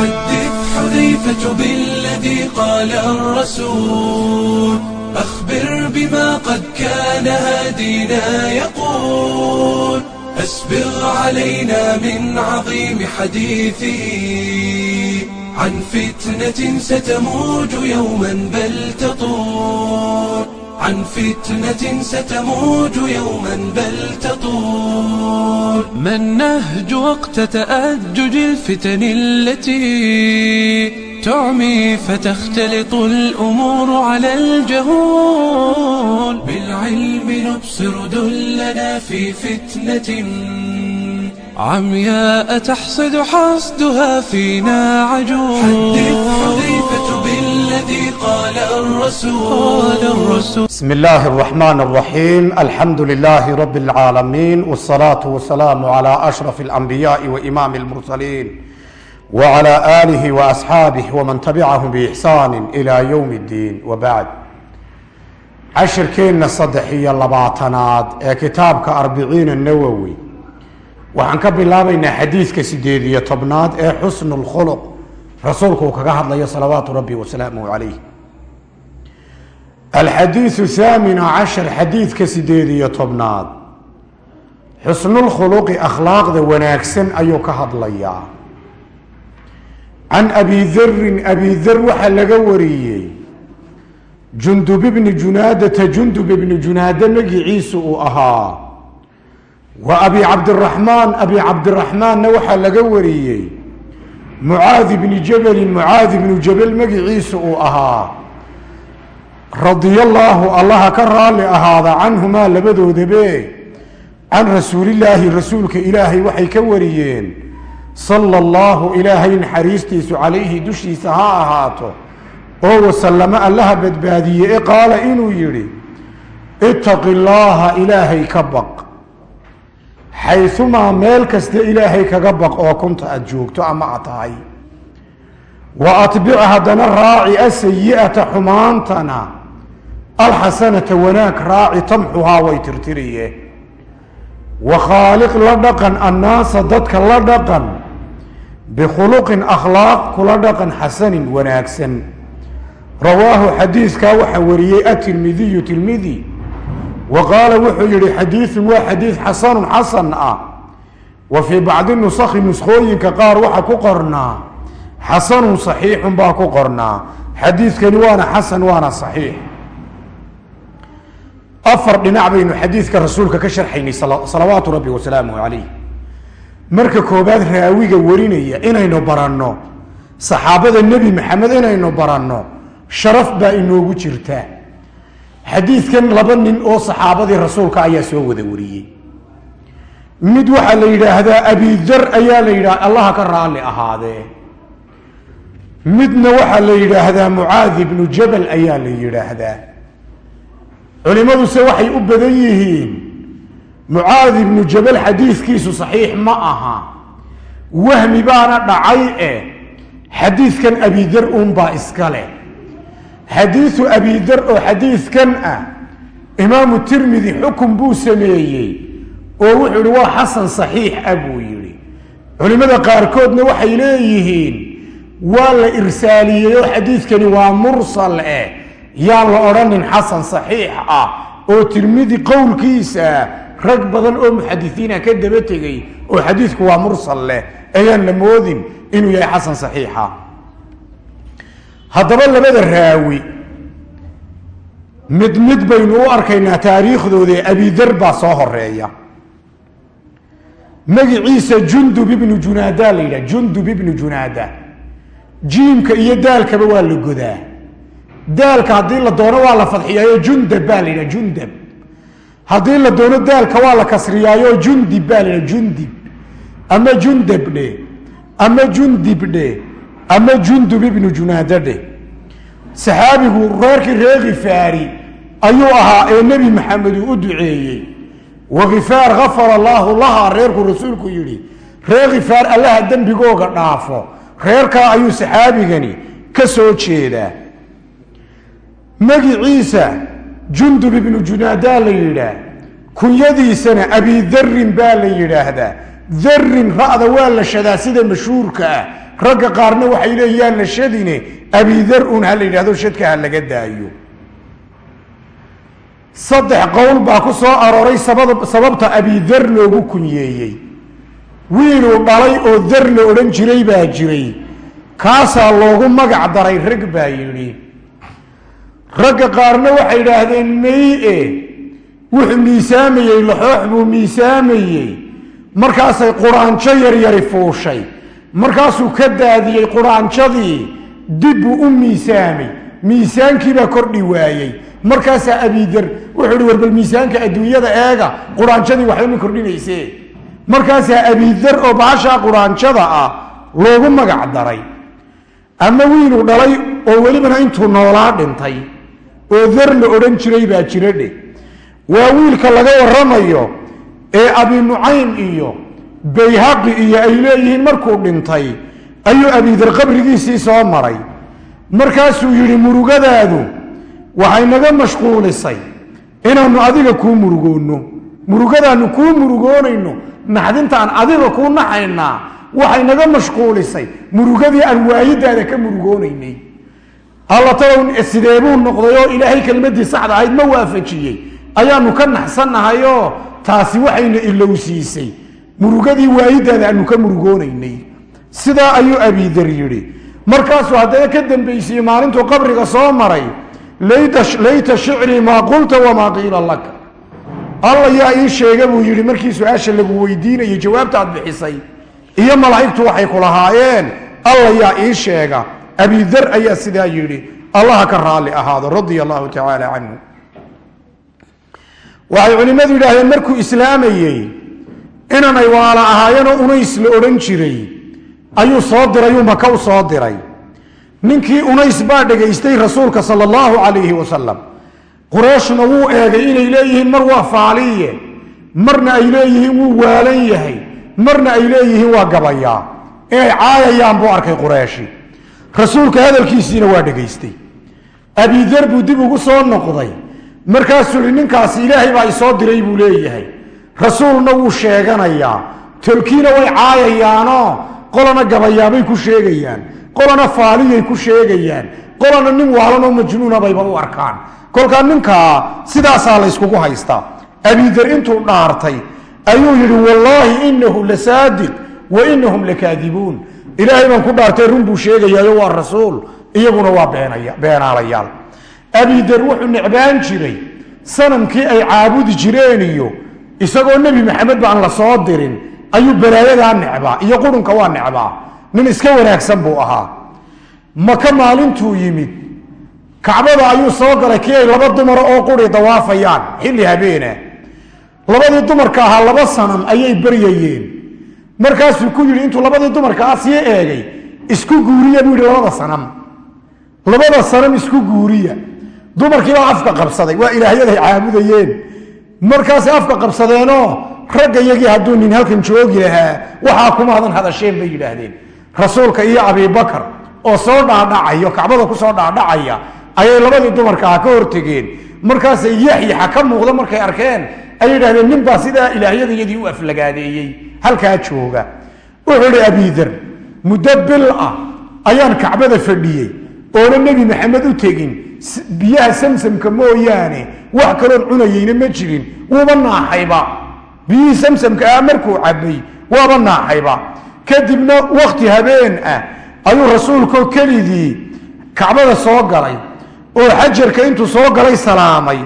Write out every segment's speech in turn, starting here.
حدث حذيفة بالذي قال الرسول أخبر بما قد كان هادينا يقول أسبغ علينا من عظيم حديثه عن فتنة ستموج يوما بل تطور عن فتنة ستموج يوما بل تطول من نهج وقت تأجج الفتن التي تعمي فتختلط الأمور على الجهول بالعلم نبصر دلنا في فتنة عمياء تحصد حصدها فينا عجول حدث حذيفة بالذي قال الرسول قال الرسول بسم الله الرحمن الرحيم الحمد لله رب العالمين والصلاة والسلام على أشرف الأنبياء وإمام المرسلين وعلى آله وأصحابه ومن تبعهم بإحسان إلى يوم الدين وبعد cashirkeenna saddex iyo labaatanaad ee kitaabka arbiciina nawowi waxaan ka bilaabaynaa xadiidka sideed iyo tobnaad ee xusnu lkhuluq rasuulku uu kaga hadlayo salawaatu rabbi wasalaamuhu calayh. Alxadiidu thaamina cashar xadiidka sideed iyo tobnaad. Xusnulkhuluqi akhlaaqda wanaagsan ayuu ka hadlayaa. Can abi darin abi dar waxaa laga wariyey. Jundub ibni junaadata jundub ibni junaade magiciisu uu ahaa wa abi cabdiraxmaan abi cabdiraxmaanna waxaa laga wariyey. Mucaadi bni jabelin mucaadi bnu jabel magiciisu uu ahaa. Radia allaahu allaha ka raalli ahaada canhumaa labadoodabe. Can rasuulillaahi rasuulka ilaahay waxay ka wariyeen. Sala allahu ilaahay naxariistiisu calayhi dushiisa ha ahaato. Oo wasalamo allaha badbaadiye e qaala inuu yidhi ittaqi llaaha ilaahay ka baq xaysumaa meel kasta ilaahay kaga baq oo kunta aada joogto ama aad tahay. Wa atbic haddana raaci asayi'ata xumaantana alxasanata wanaag raaci tamxuhaa way tirtiriye wa khaaliq la dhaqan annaasa dadka la dhaqan bikhuluqin akhlaaq kula dhaqan xasanin wanaagsan. Rawaahu xadiiskaa waxaa wariyey atirmidiyu tirmidi wa qaala wuxuu yihi xadiidun waa xadiid xasanun xasan ah. Wa fii bacdi nusakhi nuskhooyinka qaar waxaa ku qornaa. Xasanun saxiixun baa ku qornaa. Xadiidkani waana xasan waana saxiix. Afar dhinac baynu xadiidka rasuulka ka sharxaynay salawaatu rabbi wasalaamuhu calayh. Marka koobaad raawiga warinaya inaynu baranno saxaabada nebi maxamed inaynu baranno sharaf baa inoogu jirta xadiidkan laba nin oo saxaabadii rasuulka ayaa soo wada wariyey. Mid waxaa la yidhaahdaa abidar ayaa la yidhaha allaha ka raalli ahaadee. Midna waxaa la yidhaahdaa mucaadi bnu jabal ayaa la yidhaahdaa. Culimaduse waxay u badan yihiin mucaadi bnu jabal xadiidkiisu saxiix ma aha. Wahmi baana dhacay e xadiidkan abidar uunbaa iska leh xadiidu abidar oo xadiidkan ah imaamu tirmidi xukun buu sameeyey oo wuxuu yihi waa xasan saxiix ah buu yihi culimmada qaarkoodna waxay leeyihiin waa la irsaaliyey oo xadiidkani waa mursal eh yaan la odhanin xasan saxiix ah. Oo tirmidi qowlkiisa rag badan oo muxadisiina ka daba tegey oo xadiidku waa mursal leh ayaan la moodin inuu yahay xasan saxiixa haddaba labada raawi mid mid baynu u arkaynaa taariikhdooda abidar baa soo horreeya magiciisa jundub ibnu junaada la yidhaha jundub ibnu junaada. Jiimka iyo daalkaba waa la godaa. Daalka haddii la doono waa la fadxiyaayo jundab baa la yidhaha jundab haddii la doono daalka waa la kasriyaayo jundib baa la yidhaha jundib ama jundab dhe ama jundib dhe ama jundub ibnu junaada dhe saxaabigu reerkii reer khifaari ayuu ahaa ee nebi maxamed u duceeyey wa khifaar gafara allaahu laha reerku rasuulku yidhi reer khifaar allaha dembigooga dhaafo reerkaa ayuu saxaabigani ka soo jeedaa magiciisa jundub ibnu junaadaa la yidhaah kunyadiisana abidarin baa la yidhaahdaa darin ra'da waa la shadaa sida mashhuurka ah ragga qaarna waxay leeyaan la shadine abidar un ha la yidhahdo shadka ha laga daayo. Saddex qowl baa ku soo arooray sababta abidar loogu kunyeeyey. Wiiluu dhalay oo dar la odhan jiray baa jiray. Kaasaa loogu magac daray rag baa yidhi. Ragga qaarna waxay yidhaahdeen mey-e wuxuu miisaamayey laxoox buu miisaamayey. Markaasay quraanjo yaryari fuushay markaasuu ka daadiyey quraanjadii dib buu u miisaamay. Miisaankiibaa kordhi waayey. Markaasaa abidar wuxuu ihi warbal miisaanka adduunyada eega quraanjadii waxba ma kordhinayse markaasaa abidar oo baashaa quraanjada ah loogu magac daray. Ama wiiluu dhalay oo welibana intuu noolaa dhintay oo dar la odhan jiray baa jira dhe. Waa wiilka laga waramayo ee abi nucaym iyo bayhaqi iyo ay leeyihiin markuu dhintay ayuu abidar qabrigiisii soo maray. Markaasuu yidhi murugadaadu waxay naga mashquulisay. Inaannu adiga kuu murugoonno. Murugadaannu kuu murugoonayno. Naxdintaan adiga kuu naxaynaa. Waxay naga mashquulisay. Murugadii aan waayidaada ka murugoonaynay. Allatow sidee buu noqday oo ilaahay kelmadii saxda ahayd ma waafajiyey. Ayaanu ka naxsannahay oo taasi waxayna ilowsiisay murugadii waayidaada aanu ka murugoonaynay. Sidaa ayuu abidar yidhi markaasuu haddana ka dambaysiye maalintuu qabriga soo maray layta shicrii maa qulta wamaa qiila laka alla yaa ii sheega buu yidhi markii su'aasha lagu weydiinayay jawaabtaad bixisay iyo malaa'igtu waxay ku lahaayeen alla yaa ii sheega. Abidar ayaa sidaa yidhi allaha ka raalli ahaado radia allahu tacaala canhu. Waxay culimmadu yidhaahdeen markuu islaamayey inanay waala ahaayeenoo unays la odhan jiray ayuu soo dirayuu maka u soo diray. Ninkii unays baa dhegaystay rasuulka sala allahu calayhi wasalam qurayshna wuu eegay inay leeyihiin mar waa faaliye marna ay leeyihiin wuu waalan yahay marna ay leeyihiin waa gabayaa. Inay caayayaan buu arkay qurayshi. Rasuulka hadalkiisiina waa dhegaystay. Abidar buu dib ugu soo noqday. Markaasuu ihi ninkaasi ilaahay baa isoo diray buu leeyahay rasuulna wuu sheeganayaa tolkiina way caayayaanoo qolana gabayaabay ku sheegayaan qolana faaliyay ku sheegayaan qolana nin waalanoo majnuuna bayba u arkaan. Kolkaa ninkaa sidaasaa layskugu haystaa abidar intuu dhaartay ayuu yidhi wallaahi inahu la saadiq wa inahum lakaadibuun ilaahay baan ku dhaartay run buu sheegayaayo waa rasuul iyaguna waa beenaalayaal. Abidar wuxuu necbaan jiray. Sanamkii ay caabudi jireen iyo isagoo nebi maxamed ba aan la soo dirin ayuu balaayadaa necbaa iyo qurunka waa necbaa. Nin iska wanaagsan buu ahaa. Maka maalintuu yimid. Kacbada ayuu soo galay kii ay laba dumara oo quri dawaafayaan xilli habeena labadii dumarka ahaa laba sanam ayay baryayeen. Markaasuu ku yidhi intuu labadii dumarka ah sii eegay isku guuriya buu yidhi labada sanam labada sanam isku guuriya. Dumarkiibaa afka qabsaday waa ilaahyaday caabudayeen markaasay afka qabsadeenoo ragga yagii hadduu nin halkan joogi lahaa waxaa kumaadan hadasheen bay yidhaahdeen. Rasuulka iyo abibakar oo soo dhaadhacayo kacbada ku soo dhaadhacaya ayay labadii dumarka ah ka hortegeen. Markaasay yaxyaxa ka muuqda markay arkeen ayay yidhahdeen nin baa sidaa ilaahyadayadii u aflagaadeeyey halkaa jooga. Wuxuu ihi abidar muddo bil ah ayaan kacbada fadhiyey oona nebi maxamed u tegin biyaha samsamka mooyaane wax kaloon cunayeyna ma jirin. Wuuba naaxayba biyihii samsamka ah markuu cabay waaba naaxayba kadibna wakti habeen ah ayuu rasuulkoo keligii kacbada soo galay oo xajarka intuu soo galay salaamay.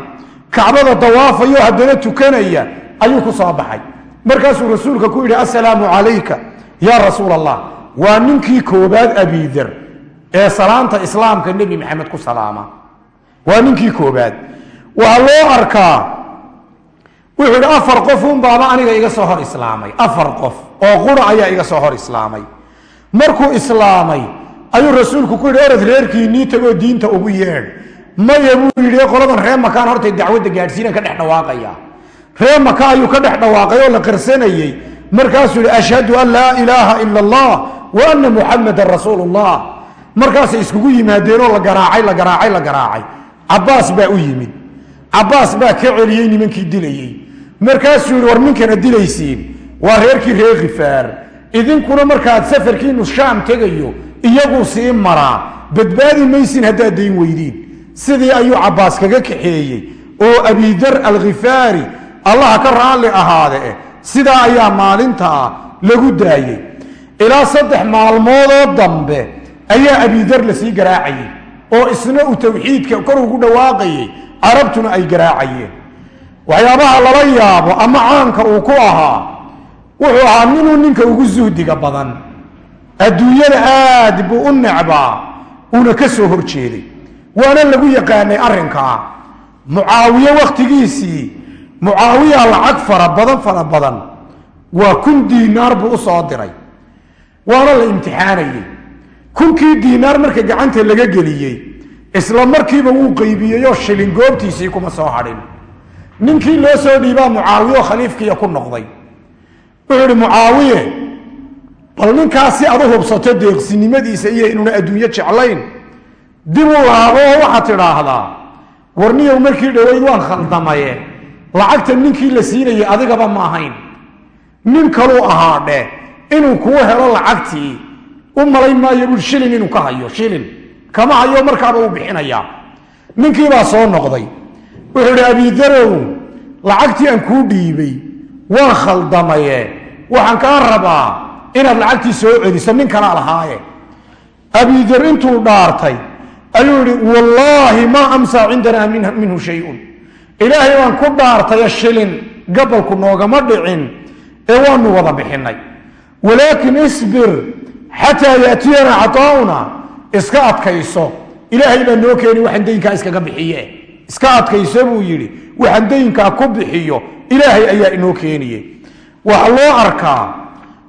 Kacbada dawaafayo haddana tukanaya ayuu ku soo baxay. Markaasuu rasuulka ku yidhi assalaamu calayka yaa rasuul allah waa ninkii koobaad abidar ee salaanta islaamka nebi maxamed ku salaama. Waa ninkii koobaad waxaa loo arkaa. Wuxuu idhi afar qof unbaaba aniga iga soo hor islaamay. Afar qof oo qura ayaa iga soo hor islaamay. Markuu islaamay ayuu rasuulku ku yidhi orod reerkiinii tagoo diinta ugu yeedh. Maya buu yidhi qoladan ree makaan hortay dacwadda gaadhsiinan ka dhex dhawaaqaya. Ree maka ayuu ka dhex dhawaaqay oo la qarsanayey. Markaasuu yihi ashhadu an laa ilaaha ila allah wa ana muxamadan rasuulu llah markaasay iskugu yimaadeenoo la garaacay la garaacay la garaacay. Cabaas baa u yimid cabaas baa ka celiyey nimankii dilayey. Markaasuu yihi war ninkana dilaysiin waa reerkii reer khifaar idinkuna markaad safarkiinu shaam tegayo iyaguu sii maraa badbaadi maysin haddaad dayn weydiin sidii ayuu cabbaas kaga kaxeeyey. Oo abidar alkhifaari allaha ka raalli ahaade eh sidaa ayaa maalintaa lagu daayey. Ilaa saddex maalmoodoo dambe ayaa abidar la sii garaacayey oo isna uu tawxiidka kor ugu dhawaaqayey carabtuna ay garaacayeen. Waxyaabaha lala yaabo ama caanka uu ku ahaa wuxuu ahaa ninuu ninka ugu suhdiga badan. Adduunyada aad buu u necbaa uuna ka soo horjeeday. Waana lagu yaqaanay arrinkaa mucaawiye wakhtigiisii mucaawiya lacag fara badan fara badan. Waa kun diinaar buu u soo diray. Waana la imtixaanayey kunkii diinaar marka gacanta laga geliyey isla markiiba wuu qaybiyeyoo shilin goobtiisii kuma soo hadhin. Ninkii loo soo dhiibaa mucaawiye oo khaliifkiiya ku noqday. Wuxuu ihi mucaawiye bal ninkaasi aad u hubsato deeqsinimadiisa iyo inuuna adduunyo jeclayn? Dib u laabo oo waxaad tidhaahdaa warniyow markii dhoweyd waan khaldamaye. Lacagta ninkii la siinayay adigaba ma ahayn. Nin kaluu ahaadhe inuu kuu helo lacagtii u malayn maayo bui shilin inuu ka hayo shilin kama hayo markaaba uu bixinayaa ninkiibaa soo noqday. Wuxuu idhi abidarow lacagtii aan kuu dhiibay waan khaldamaye waxaan kaa rabaa inaad lacagtii soo celiso nin kalaa lahaaye abidar intuu dhaartay ayuu yihi wallaahi maa amsaa cindanaa minhu shayun. Ilaahay baan ku dhaartaya shilin gabalku noogama dhicin ee waanu wada bixinay. Walaakin isbir xataa yaatiyana cataauna iska adkayso. Ilaahay baa noo keeni waxaan daynkaa iskaga bixiye. Iska adkayso buu yidhi waxaan daynkaa ku bixiyo ilaahay ayaa inoo keeniye waxaa loo arkaa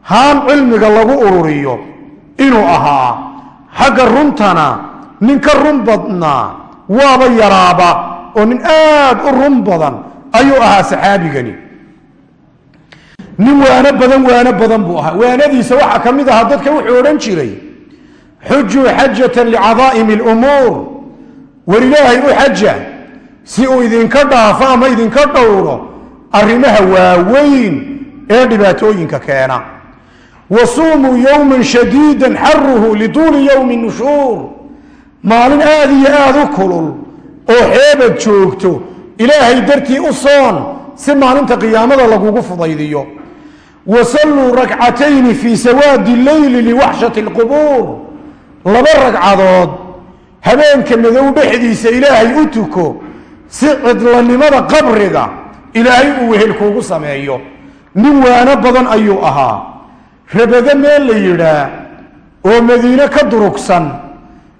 haan cilmiga lagu ururiyo inuu ahaa xagga runtana nin ka run badnaa waaba yaraaba oo nin aad u run badan ayuu ahaa saxaabigani. Nin waano badan waano badan buu ahaa. Waanadiisa waxaa ka mid ahaa dadka wuxuu odhan jiray xujuu xajatan licadaa'imi lumuur war ilaahay u xaja si uu idinka dhaafo ama idinka dhowro arrimaha waaweyn ee dhibaatooyinka keena wa suumuu yowman shadiidan xaruhu lituuli yowmi nushuur maalin aad iyo aad u kulul oo xeebad joogto ilaahay dartii u soon si maalinta qiyaamada lagugu fudaydiyo wa salluu rakcatayni fii sawaadi leyli liwaxshati lqubuur laba ragcadood habeenka madow dhexdiisa ilaahay u tuko si cidlanimada qabriga ilaahay uu wehel kuugu sameeyo. Nin waano badan ayuu ahaa. Rabado meel la yidhaa oo madiine ka durugsan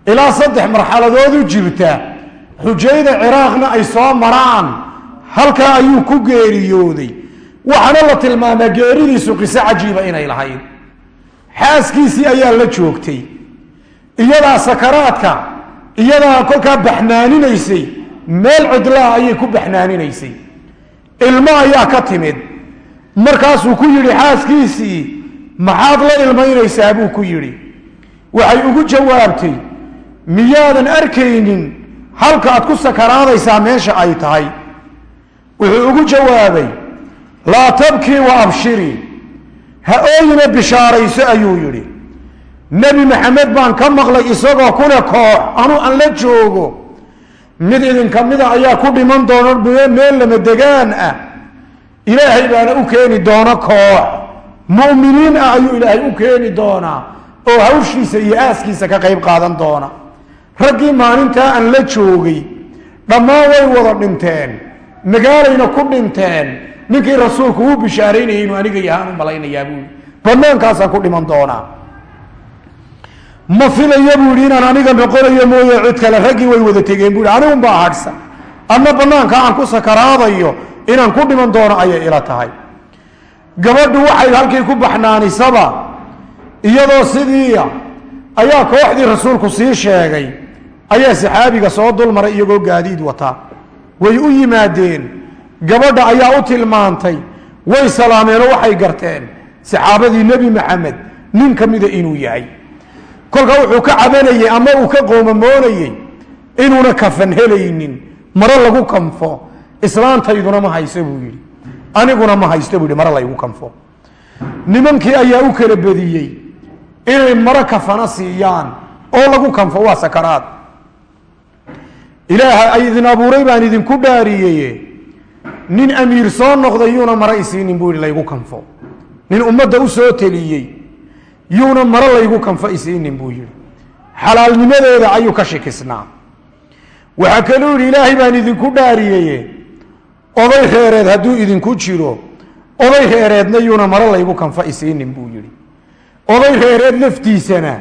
ilaa saddex marxaladood u jirta xujayda ciraaqna ay soo maraan halkaa ayuu ku geeriyooday. Waxaana la tilmaamaa geeridiisu qiso cajiiba inay lahayd. Xaaskiisii ayaa la joogtay iyadaa sakaraadka iyadaa kolkaa baxnaaninaysay meel cidlaa ayay ku baxnaaninaysay. Ilmo ayaa ka timid. Markaasuu ku yidhi xaaskiisii maxaad la ilmaynaysaa? buu ku yidhi. Waxay ugu jawaabtay miyaadan arkaynin halka aad ku sakaraadaysaa meesha ay tahay. Wuxuu ugu jawaabay laa tabkii wa abshirii ha ooyina bishaarayso ayuu yidhi nebi maxamed baan ka maqlay isagoo kule koox. Anu aan la joogo. Mid idinka mida ayaa ku dhiman doona meel lama degaan ah. Ilaahay baana u keeni doona koox. Mu'miniin ah ayuu ilaahay u keeni doonaa oo hawshiisa iyo aaskiisa ka qayb qaadan doona. Raggii maalintaa aan la joogay dhammaan way wada dhinteen. Magaalayna ku dhinteen. Ninkii rasuulku uu bishaaraynayay inuu aniga yahaan u malaynayaa buui banaankaasaan ku dhiman doonaa ma filaya buu yidhi inaan aniga noqonayo mooye cid kale raggii way wada tegeen buu yidhi anigunbaa hadhsa anna banaanka aan ku sakaraadayo inaan ku dhiman doono ayay ila tahay. Gabadhu waxay halkii ku baxnaanisaba iyadoo sidiia ayaa kooxdii rasuulku sii sheegay ayaa saxaabiga soo dulmaray iyagoo gaadiid wataa way u yimaadeen. Gabadha ayaa u tilmaantay way salaameenoo waxay garteen saxaabadii nebi maxamed nin ka mida inuu yahay kolka wuxuu ka cabanayey ama uu ka qoomamoonayey inuuna kafan helaynin maro lagu kanfo. Islaantayduna ma hayso buu yidhi. Aniguna ma haysto buu yidhi maro laygu kanfo. Nimankii ayaa u kala bediyey inay maro kafana siiyaan oo lagu kanfo waa sakaraad. Ilaaha idin abuuray baan idinku dhaariyeye nin amiir soo noqday yuuna maro isiinin buu yihi laygu kanfo. Nin ummadda u soo teliyey yuuna maro laygu kanfo isiinin buu yihi xalaalnimadeeda ayuu ka shikisnaa. Waxaa kaluu yidhi ilaahay baan idinku dhaariyeye. Oday reereed hadduu idinku jiro oday reereedna yuuna maro laygu kanfa isiinin buu yidhi. Oday reereed laftiisana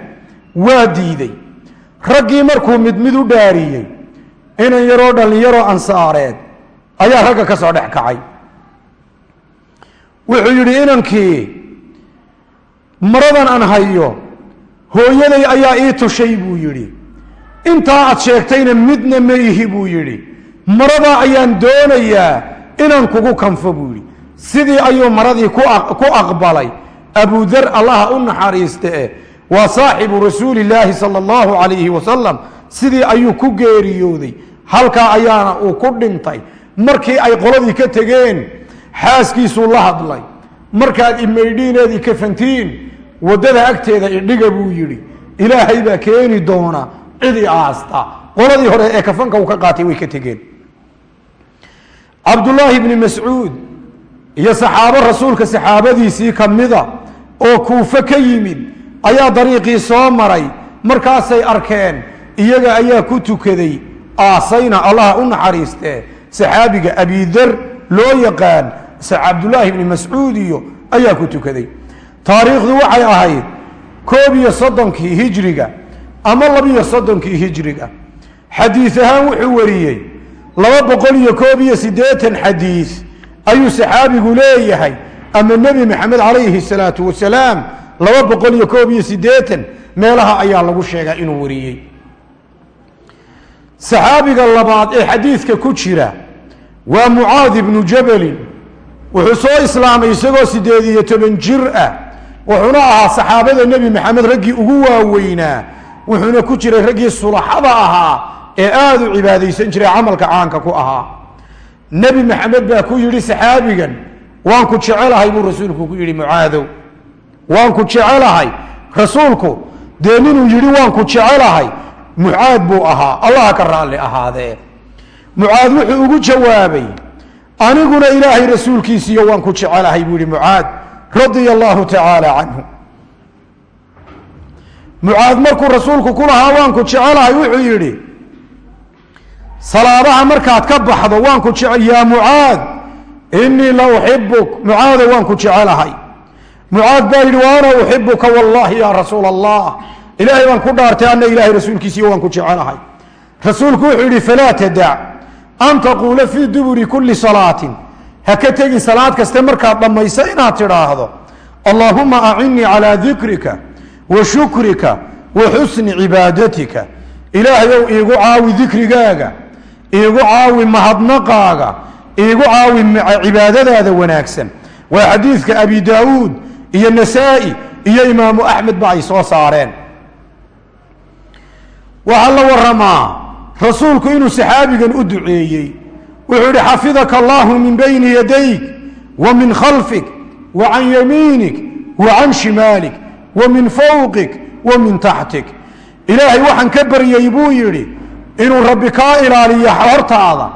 waa diiday. Raggii markuu mid mid u dhaariyey inan yaroo dhallinyaroo ansaareed ayaa ragga ka soo dhex kacay. Wuxuu yidhi inankii maradan aan hayo hooyaday ayaa ii tushay buu yidhi. Intaa aad sheegtayna midna ma ihi buu yidhi. Maradaa ayaan doonayaa inaan kugu kanfo buu yidhi. Sidii ayuu maradii ku aqbalay. Abudar allaha u naxariiste eh. Waa saaxibu rasuuli illaahi sala allahu calayhi wasalam sidii ayuu ku geeriyooday. Halkaa ayaana uu ku dhintay. Markii ay qoladii ka tegeen xaaskiisuu la hadlay. Markaad imaydhiineed ikafantiin waddada agteeda idhiga buu yidhi. Ilaahay baa keeni doona cidi aasta. Qoladii hore ee kafanka uu ka qaatay way ka tegeen. Cabdullaahi bni mascuud iyo saxaabo rasuulka saxaabadiisii ka mida oo kuufo ka yimid ayaa dariiqii soo maray. Markaasay arkeen iyaga ayaa ku tukaday aasayna allaha u naxariistee saxaabiga abidar loo yaqaan cabdullaahi bni mascuud iyo ayaa ku tukaday taariikhdu waxay ahayd koob iyo soddonkii hijriga ama labiyo soddonkii hijriga. Xadiis ahaan wuxuu wariyey laba boqol iyo koob iyo siddeetan xadiis ayuu saxaabigu leeyahay ama nebi maxamed calayhi salaatu wasalaam laba boqol iyo koob iyo siddeetan meelaha ayaa lagu sheegaa inuu wariyey. Saxaabiga labaad ee xadiidka ku jira waa mucaad ibnu jabalin wuxuu soo islaamay isagoo siddeed iyo toban jir ah wuxuuna ahaa saxaabada nebi maxamed raggii ugu waaweynaa wuxuuna ku jiray raggii sulaxada ahaa ee aada u cibaadaysan jiray camalka caanka ku ahaa. Nebi maxamed baa ku yidhi saxaabigan waan ku jecelahay buu rasuulku ku yidhi mucaadow waan ku jecelahay. Rasuulku dee ninuu yidhi waan ku jecelahay. Mucaad buu ahaa allaha ka raalli ahaadee. Mucaad wuxuu ugu jawaabay aniguna ilaahay rasuulkiisiiyo waan ku jecelahay buu yihi mucaad radia allahu tacaala canhu mucaad markuu rasuulku ku lahaa waan ku jecelahay wuxuu yidhi salaadaha markaad ka baxdo waan ku jece yaa mucaad inii la uxibuk mucaado waan ku jecelahay. Mucaad baa yidhi wa ana uxibuka wallahi ya rasuula allah ilaahay baan ku dhaartay ana ilaahay rasuulkiisiiyo waan ku jecelahay. Rasuulku wuxuu yidhi ha ka tegin salaad kaste markaad dhammayso inaad tidhaahdo allaahuma acinnii calaa dikrika wa shukrika wa xusni cibaadatika. Ilaahayow iigu caawi dikrigaaga iigu caawi mahadnaqaaga iigu caawi cibaadadaada wanaagsan. Waa xadiidka abi daauud iyo nasaa'i iyo imaamu axmed ba ay soo saareen. Waxaa la waramaa rasuulku inuu saxaabigan u duceeyey wuxuu ihi xafidaka allahu min bayni yadayk wa min khalfik wa can yamiinik wa can shimaalik wa min fawqik wa min taxtik. Ilaahay waxaan ka baryey buu yidhi inuu rabbi kaa ilaaliyo hortaada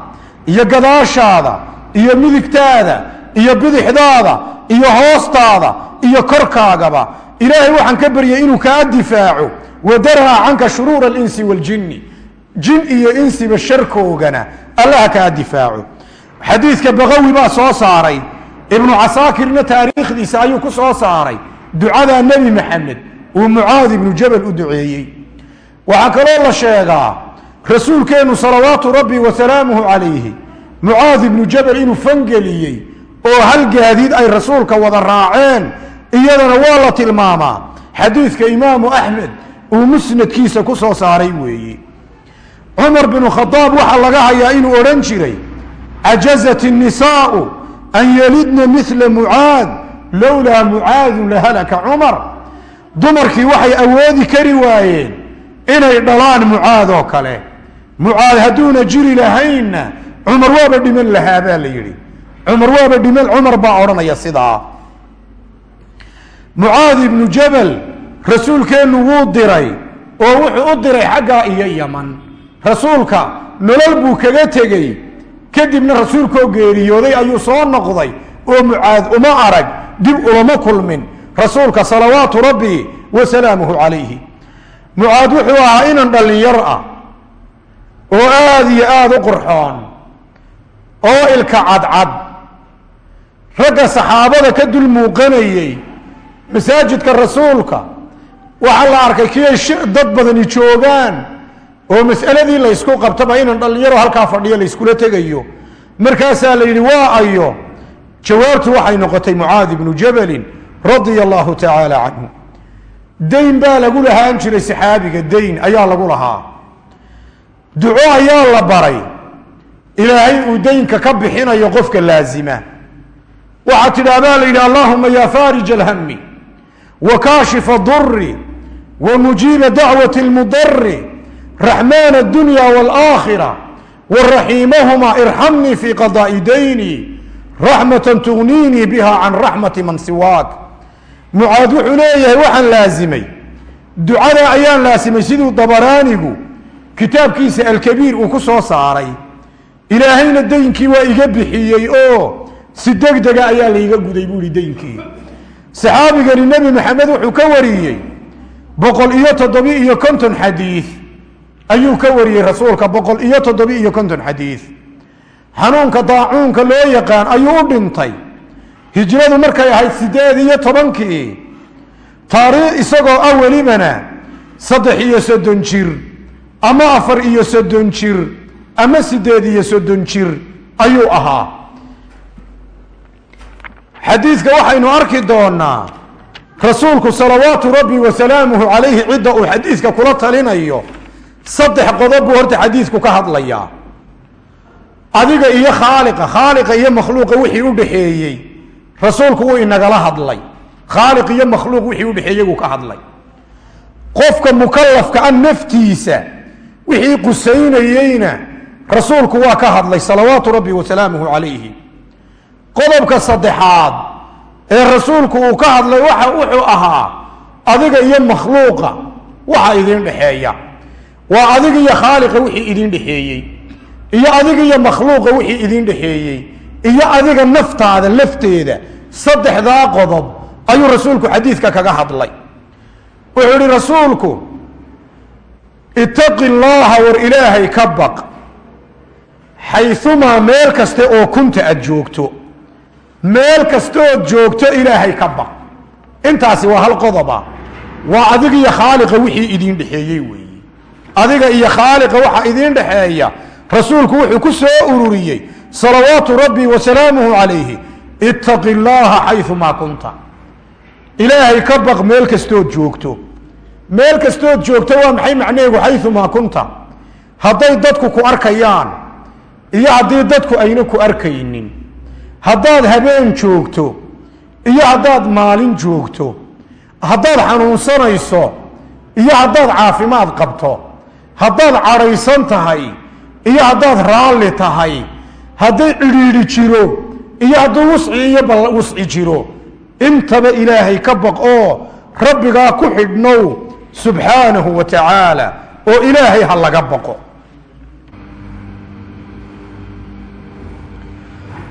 iyo gadaashaada iyo midigtaada iyo bidixdaada iyo hoostaada iyo korkaagaba. Ilaahay waxaan ka baryey inuu kaa difaaco wadaraa canka shuruura alinsi waaljinni jin iyo insiba sharkoogana allaha kaa difaaco xadiidka baqawi baa soo saaray. Ibnu casaakirna taariikhdiisa ayuu ku soo saaray. Ducadaa nebi maxamed uu mucaad ibnu jabal u duceeyey. Waxaa kaloo la sheegaa rasuulkeennu salawaatu rabbi wa salaamuhu calayhi mucaad ibnu jabal inuu fangeliyey oo hal gaadiid ay rasuulka wada raaceen iyadana waa la tilmaamaa. Xadiidka imaamu axmed uu musnadkiisa ku soo saaray weeye cumar binu khadaab waxaa laga hayaa inuu odhan jiray cajazat الnisaau an yalidna mila mucaad lowlaa mucaadun lahalaka cumar. Dumarkii waxay awoodi kari waayeen inay dhalaan mucaad oo kale. Mucaad hadduuna jiri lahaynna. Cumar waaba dhiman lahaa baa la yidhi. Cumar waaba dhiman cumar baa odhanaya sidaa. Mucaad ibnu jabal rasuulkeennu wuu diray oo wuxuu u diray xaggaa iyo yaman rasuulka nolol buu kaga tegey. Kadibna rasuulkoo geeriyooday ayuu soo noqday. Oo mucaad uma arag dib ulama kulmin. Rasuulka salawaatu rabbi wa salaamuhu calayhi. Mucaad wuxuu ahaa inan dhallinyar ah oo aada iyo aada u qurxoon oo ilka cadcad. Ragga saxaabada ka dul muuqanayey masaajidka rasuulka. Waxaa la arkay kii ay dad badani joogaan oo mas'aladii laysku qabtaba inan dhallinyaro halkaa fadhiyo layskula tegayo. Markaasaa la yidhi waa ayo. Jawaabtu waxay noqotay mucaad ibnu jabalin radia allahu tacaala canhu. Dayn baa lagu lahaan jiray saxaabiga dayn ayaa lagu lahaa. Duco ayaa la baray. Ilaahay uu daynka ka bixinayo qofka laazima. Waxaa tidhaahdaa la yidhi allahuma ya faarij alhami wa kaashifa duri wa mujiiba dacwati lmudari raxmaan addunya waalaakhira waraxiimahuma irxamnii fi qadaa'i dayni raxmatan tugniinii biha can raxmati man siwaak mucaad wuxuu leeyahay waxaan laasimay ducada ayaan laasimay siduu dabaraanigu kitaabkiisa alkabiir uu ku soo saaray ilaahayna daynkii waa iga bixiyey oo si degdega ayaa layga guday buu ihi daynkii saxaabigani nebi maxamed wuxuu ka wariyey boqol iyo toddobi iyo konton xadiid ayuu ka wariyey rasuulka boqol iyo toddobi iyo konton xadiid xanuunka daacuunka loo yaqaan ayuu u dhintay. Hijradu markay ahayd siddeed iyo tobankii taariikh isagoo ah welibana saddex iyo soddon jir ama afar iyo soddon jir ama siddeed iyo soddon jir ayuu ahaa. Xadiidka waxaynu arki doonaa rasuulku salawaatu rabbi wa salaamuhu calayhi cidda uu xadiidka kula talinayo saddex qodob buu horta xadiidku ka hadlayaa. Adiga iyo khaaliqa khaaliqa iyo makhluuqa wixii u dhaxeeyey rasuulku wuu inagala hadlay. Khaaliq iyo makhluuq wixii u dhexeeyey buu ka hadlay. Qofka mukalafka a naftiisa wixii qusaynayeyna rasuulku waa ka hadlay salawaatu rabbi wa salaamuhu calayhi. Qodobka saddexaad ee rasuulku uu ka hadlay waxa wuxuu ahaa adiga iyo makhluuqa waxa idin dhexeeya waa adiga iyo khaaliqa wixii idin dhexeeyey iyo adiga iyo makhluuqa wixii idin dhexeeyey iyo adiga naftaada lafteeda saddexdaa qodob ayuu rasuulku xadiidka kaga hadlay. Wuxuu yihi rasuulku itaqi llaaha war ilaahay ka baq xayumaa meel kaste oo kunta aad joogto meel kastood joogto ilaahay ka baq. Intaasi waa hal qodoba waa adiga iyo khaaliqa wixii idin dhexeeyey weeye adiga iyo khaaliqa waxa idin dhexeeya rasuulku wuxuu ku soo ururiyey salawaatu rabbi wa salaamuhu calayhi ittaqi llaaha xayumaa kunta. Ilaahay ka baq meel kastood joogto. Meel kastood joogto waa maxay macnaheegu xayumaa kunta? Hadday dadku ku arkayaan iyo haddii dadku ayna ku arkaynin haddaad habeen joogto iyo haddaad maalin joogto haddaad xanuunsanayso iyo haddaad caafimaad qabto haddaad cadhaysan tahay iyo haddaad raalli tahay hadday cidhiidhi jiro iyo hadduu wusci iyo wusci jiro intaba ilaahay ka baq oo rabbigaa ku xidhnow subxaanahu wa tacaala oo ilaahay ha laga baqo.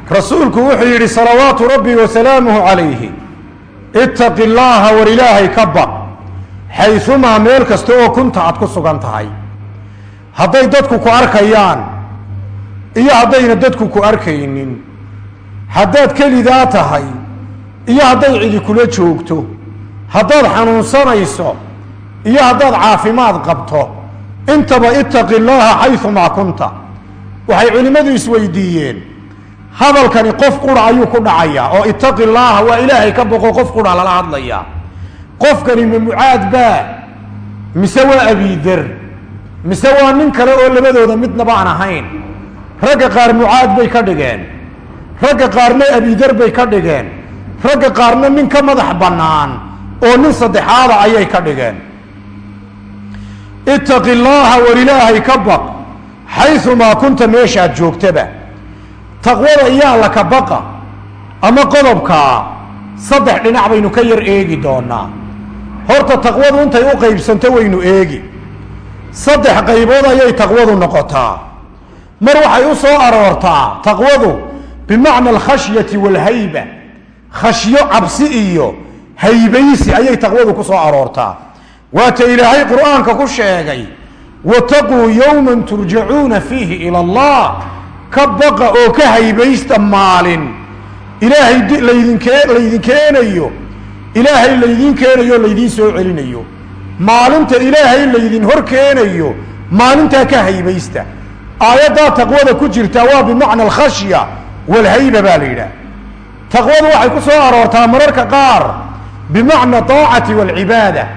Rasuulku wuxuu yidhi salawaatu rabbi wa salaamuhu calayhi ittaqi llaaha war ilaahay ka baq xayumaa meel kasta oo kunta aad ku sugan tahay hadday dadku ku arkayaan iyo haddayna dadku ku arkaynin haddaad kelidaa tahay iyo hadday cidi kula joogto haddaad xanuunsanayso iyo haddaad caafimaad qabto intaba ittaqi llaaha xayumaa kunta. Waxay culimmadu isweydiiyeen hadalkani qof qura ayuu ku dhacayaa oo ittaqi llaaha waa ilaahay ka boqo qof qura lala hadlayaa. Qofkani ma mucaad baa mise waa abiider mise waa nin kale oo labadooda midnaba aan ahayn. Ragga qaar mucaad bay ka dhigeen. Ragga qaarna abiider bay ka dhigeen. Ragga qaarna nin ka madax bannaan oo nin saddexaada ayay ka dhigeen. Ittaqi llaaha war ilaahay ka baq xayumaa kunta meeshaad joogtaba. Taqwada iyaa laka baqa ama qodobkaa saddex dhinac baynu ka yar eegi doonaa horta taqwadu intay u qaybsanto waynu eegi saddex qaybood ayay taqwadu noqotaa. Mar waxay u soo aroortaa taqwadu bimacna alkhashyati waalhayba khashyo cabsi iyo haybaysi ayay taqwadu ku soo aroortaa. Waata ilaahay qur'aanka ku sheegay wataquu yowman turjacuuna fiihi ila allah. Ka baqa oo ka haybaysta maalin. Ilaahay laydinkee laydin keenayo. Ilaahay laydiin keenayo laydiin soo celinayo maalinta ilaahay laydin hor keenayo maalintaa ka haybaysta. Aayaddaa taqwada ku jirtaa waa bimacna alkhashya walhayba baa la yidhaah taqwadu waxay ku soo aroortaa mararka qaar bimacna daacati waalcibaada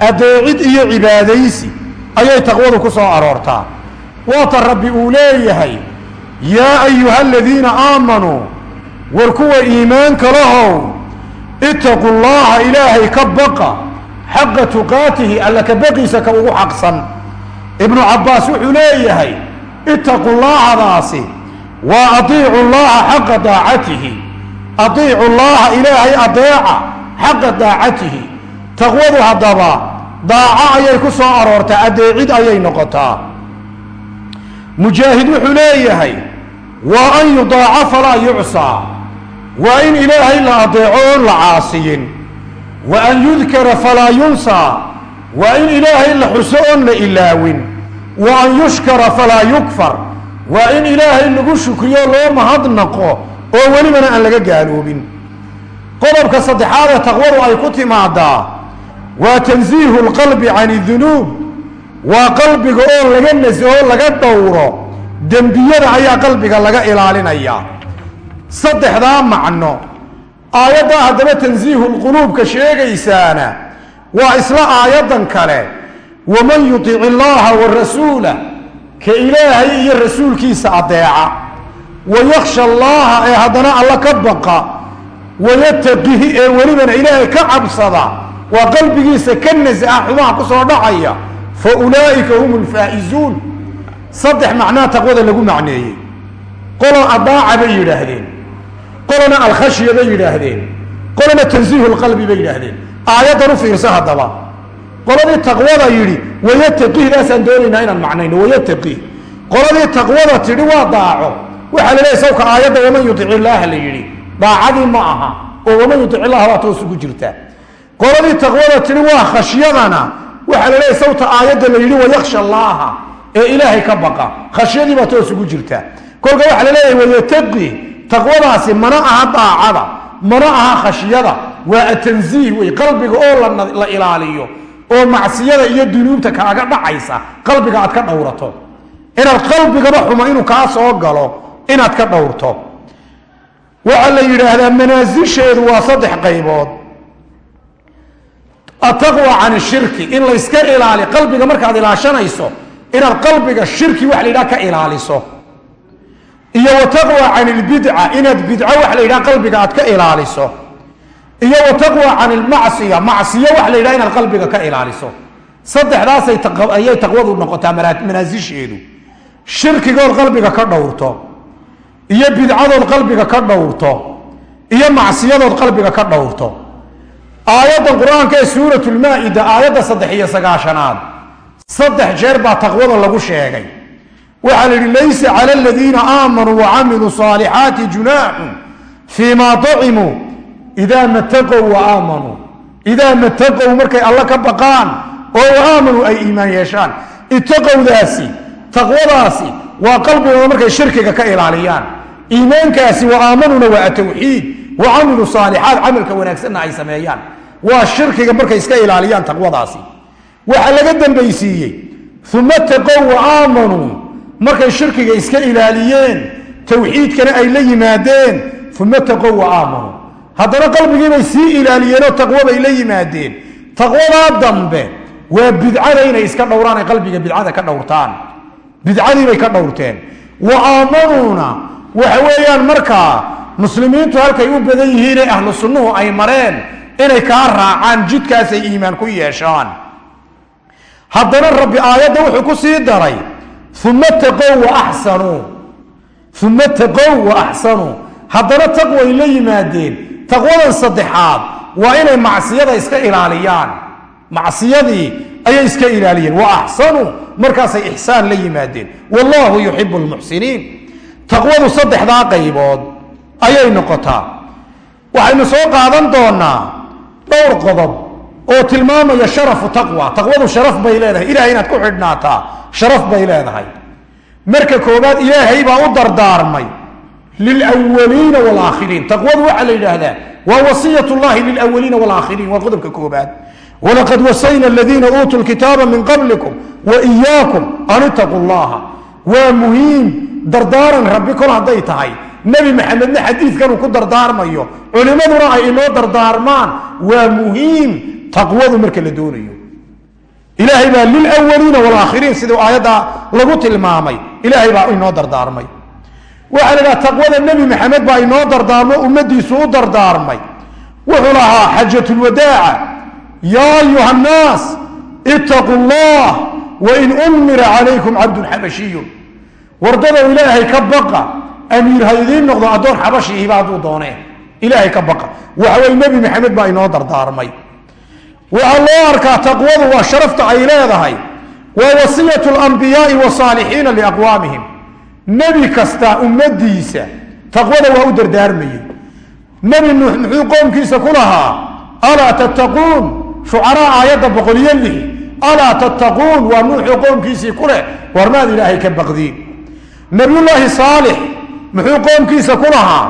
adeecid iyo cibaadaysi ayay taqwadu ku soo aroortaa. Waata rabbi uu leeyahay yaa ayuha aladiina aamanuu war kuwa iimaanka lahow itaqu llaha ilaahay ka baqa xaqa tuqaatihi alla ka baqiisa ka ugu xaqsan ibnu cabbaas wuxuu leeyahay itaqu llaahadaasi waa adiicu llaha xaqa daacatihi. Adiicu llaha ilaahay adeeca xaqa daacatihi. Taqwadu haddaba daaco ayay ku soo aroortaa adeecid ayay noqotaa. Mujaahid wuxuu leeyahay waa an yudaaca falaa yucsaa. Waa in ilaahay la adeeco oon la caasiyin wa an yudkara falaa yunsaa waa in ilaahay la xuso oon la ilaawin. Wa an yushkara falaa yukfar. Waa in ilaahay lagu shukriyo loo mahadnaqo oo welibana aan laga gaaloobin. Qodobka saddexaad ee taqwadu ay ku timaadaa waa tansiihu lqalbi can idunuub. Waa qalbiga oo laga nasaho laga dhowro. Dembiyada ayaa qalbiga laga ilaalinaya. Saddexdaa macno aayaddaa haddaba tansiihu lquluubka sheegaysaana waa isla aayaddan kale. Waman yutic illaaha wa rasuula ka ilaahay iyo rasuulkiisa adeeca wa yakhsha allaaha ee haddana alla ka baqa wayataqihi ee welibana ilaahay ka cabsada waa qalbigiisa ka nasaha xumaha ku soo dhacaya fa ulaa'ika hum lfaa'izuun saddex macnaa taqwada lagu macneeyey. Qolo adaaca bay yidhaahdeen qolona alkhashya bay yidhaahdeen. Qolona tansiihu lqalbi bay yidhaahdeen. Aayaddan u fiirsa haddaba. Qoladii taqwada yidhi wayataqihidaasaan doonaynaa inaan macnayno wayataqih qoladii taqwada tidhi waa daaco. Waxaa la sawka aayadda waman yutic la yidhi. Daacadii ma aha oo waman yutic baa toos ugu jirta. Qoladii taqwada tidhi waa khashyadana. Waxaa la sawta aayadda la yidhi wayakhsha allaaha ee ilaahay ka baqa. Khashyadii baa toos ugu jirta. Kolka waxaa la leeyahay taqwadaasi mana aha daacada mana aha khashyada. Waa atansiih wey qalbiga oo la ilaaliyo oo macsiyada iyo dunuubta kaaga dhacaysa qalbiga aad ka dhowrato. Inaad qalbigaba xuma inuu kaa soo galo inaad ka dhowrto. Waxaa la yidhaahdaa manaasisheedu waa saddex qaybood. Ataqwa can shirki in layska ilaali qalbiga markaad ilaashanayso inaad qalbiga shirki wax la yidhaha ka ilaaliso iyo wataqwa can ilbidca inaad bidco wax la yidhaha qalbiga aad ka ilaaliso. Iyo wataqwa can ilmacsiya macsiyo wax la yidhaha inaad qalbiga ka ilaaliso. Saddexdaasay ayay taqwadu noqotaa manaasisheedu shirkigood qalbiga ka dhowrto. Iyo bidcadood qalbiga ka dhowrto. Iyo macsiyadood qalbiga ka dhowrto. Aayaddan qur'aanka ee suurat lmaa-ida aayadda saddex iyo sagaashanaad saddex jeer baa taqwada lagu sheegay waxaa la yidhi laysa cala aladiina aamanuu wacamiluu saalixaati junaaxun fii ma dacimuu idaa mataqow wa aamanuu idaa mataqow markay alla ka baqaan oo wa aamanuu ay iimaan yeeshaan. Itaqowdaasi taqwadaasi waa qalbigooda markay shirkiga ka ilaaliyaan. Iimaankaasi wa aamanuna waa atawxiid wa camilu saalixaat camalka wanaagsanna ay sameeyaan. Waa shirkiga markay iska ilaaliyaan taqwadaasi. Waxaa laga dambaysiiyey uma taqow wa aamanuu markay shirkiga iska ilaaliyeen tawxiidkana ay la yimaadeen uma taqow wa aamanuu haddana qalbigiibay sii ilaaliyeenoo taqwo bay la yimaadeen. Taqwadaa dambe waa bidcada inay iska dhowraan ay qalbiga bidcada ka dhowrtaan. Bidcadiibay ka dhowrteen. Wa aamanuuna waxa weeyaan markaa muslimiintu halkay u badan yihiin ee ahlu sunnuhu ay mareen inay kaa raacaan jidkaasay iimaan ku yeeshaan. Haddana rabbi aayadda wuxuu ku sii daray uma taqow wa axsanuu uma taqow wa haddana taqway la yimaadeen taqwadan saddexaad waa inay macsiyada iska ilaaliyaan macsiyadii ayay iska ilaaliyeen wa axsanuu markaasay ixsaan la yimaadeen wallahu yuxibu lmuxsiniin taqwadu saddexdaa qaybood ayay noqotaa waxaynu soo qaadan doonaa dhowr qodob oo tilmaamaya sharafu taqwa. Taqwadu sharaf bay leedahay. Ilahay inaad ku xidhnaataa sharaf bay leedahay. Marka koobaad ilaahay baa u dardaarmay. Lilwaliina wlaakhiriin taqwadu waxaa la yidhaahdaa waa wasiyat llahi lilwaliina wlaakhiriin waa qodobka koobaad walaqad wasayna aladiina uutuu lkitaaba min qablikum wa iyaakum an itaquu llaha waa muhiim dardaaran rabbi kol hadday tahay. Nebi maxamedna xadiidkanuu ku dardaarmayo. Culimmaduna ay inoo dardaarmaan. Waa muhiim taqwadu marka la doonayo. Ilaahay baa lilwaliina wlaakhiriin siduu aayaddaa lagu tilmaamay. Ilaahay baa inoo dardaarmay. Waxaa la idhaha taqwada nebi maxamed baa inoo dardaarmo ummadiisu u dardaarmay. Wuxuu lahaa xajatulwadaaca yaa ayuha nnaas itaquu llah wain ummira calaykum cabdun xabashiyun. Wardadow ilaahay ka baqa amiir ha idiin noqdo addoon xabashiihiba hadduu doonee ilaahay ka baqa. Waxaweye nebi maxamed baa inoo dardaarmay waxaa loo arkaa taqwadu waa sharafta ay leedahay. Waa wasiyatu lambiyaai wasaalixiina liaqwaamihim nebi kasta ummadiisa taqwada waa u dardaarmayey. Nebi nuux muxuu qoomkiisa ku lahaa? Alaa tattaquun? Shucaraa aayadda boqoliyo lix. Alaa tattaquun? Waa nuuxuu qoomkiisii ku leh. War maad ilaahay ka baqdiin. Nabiyullaahi saalix muxuu qoomkiisa ku lahaa?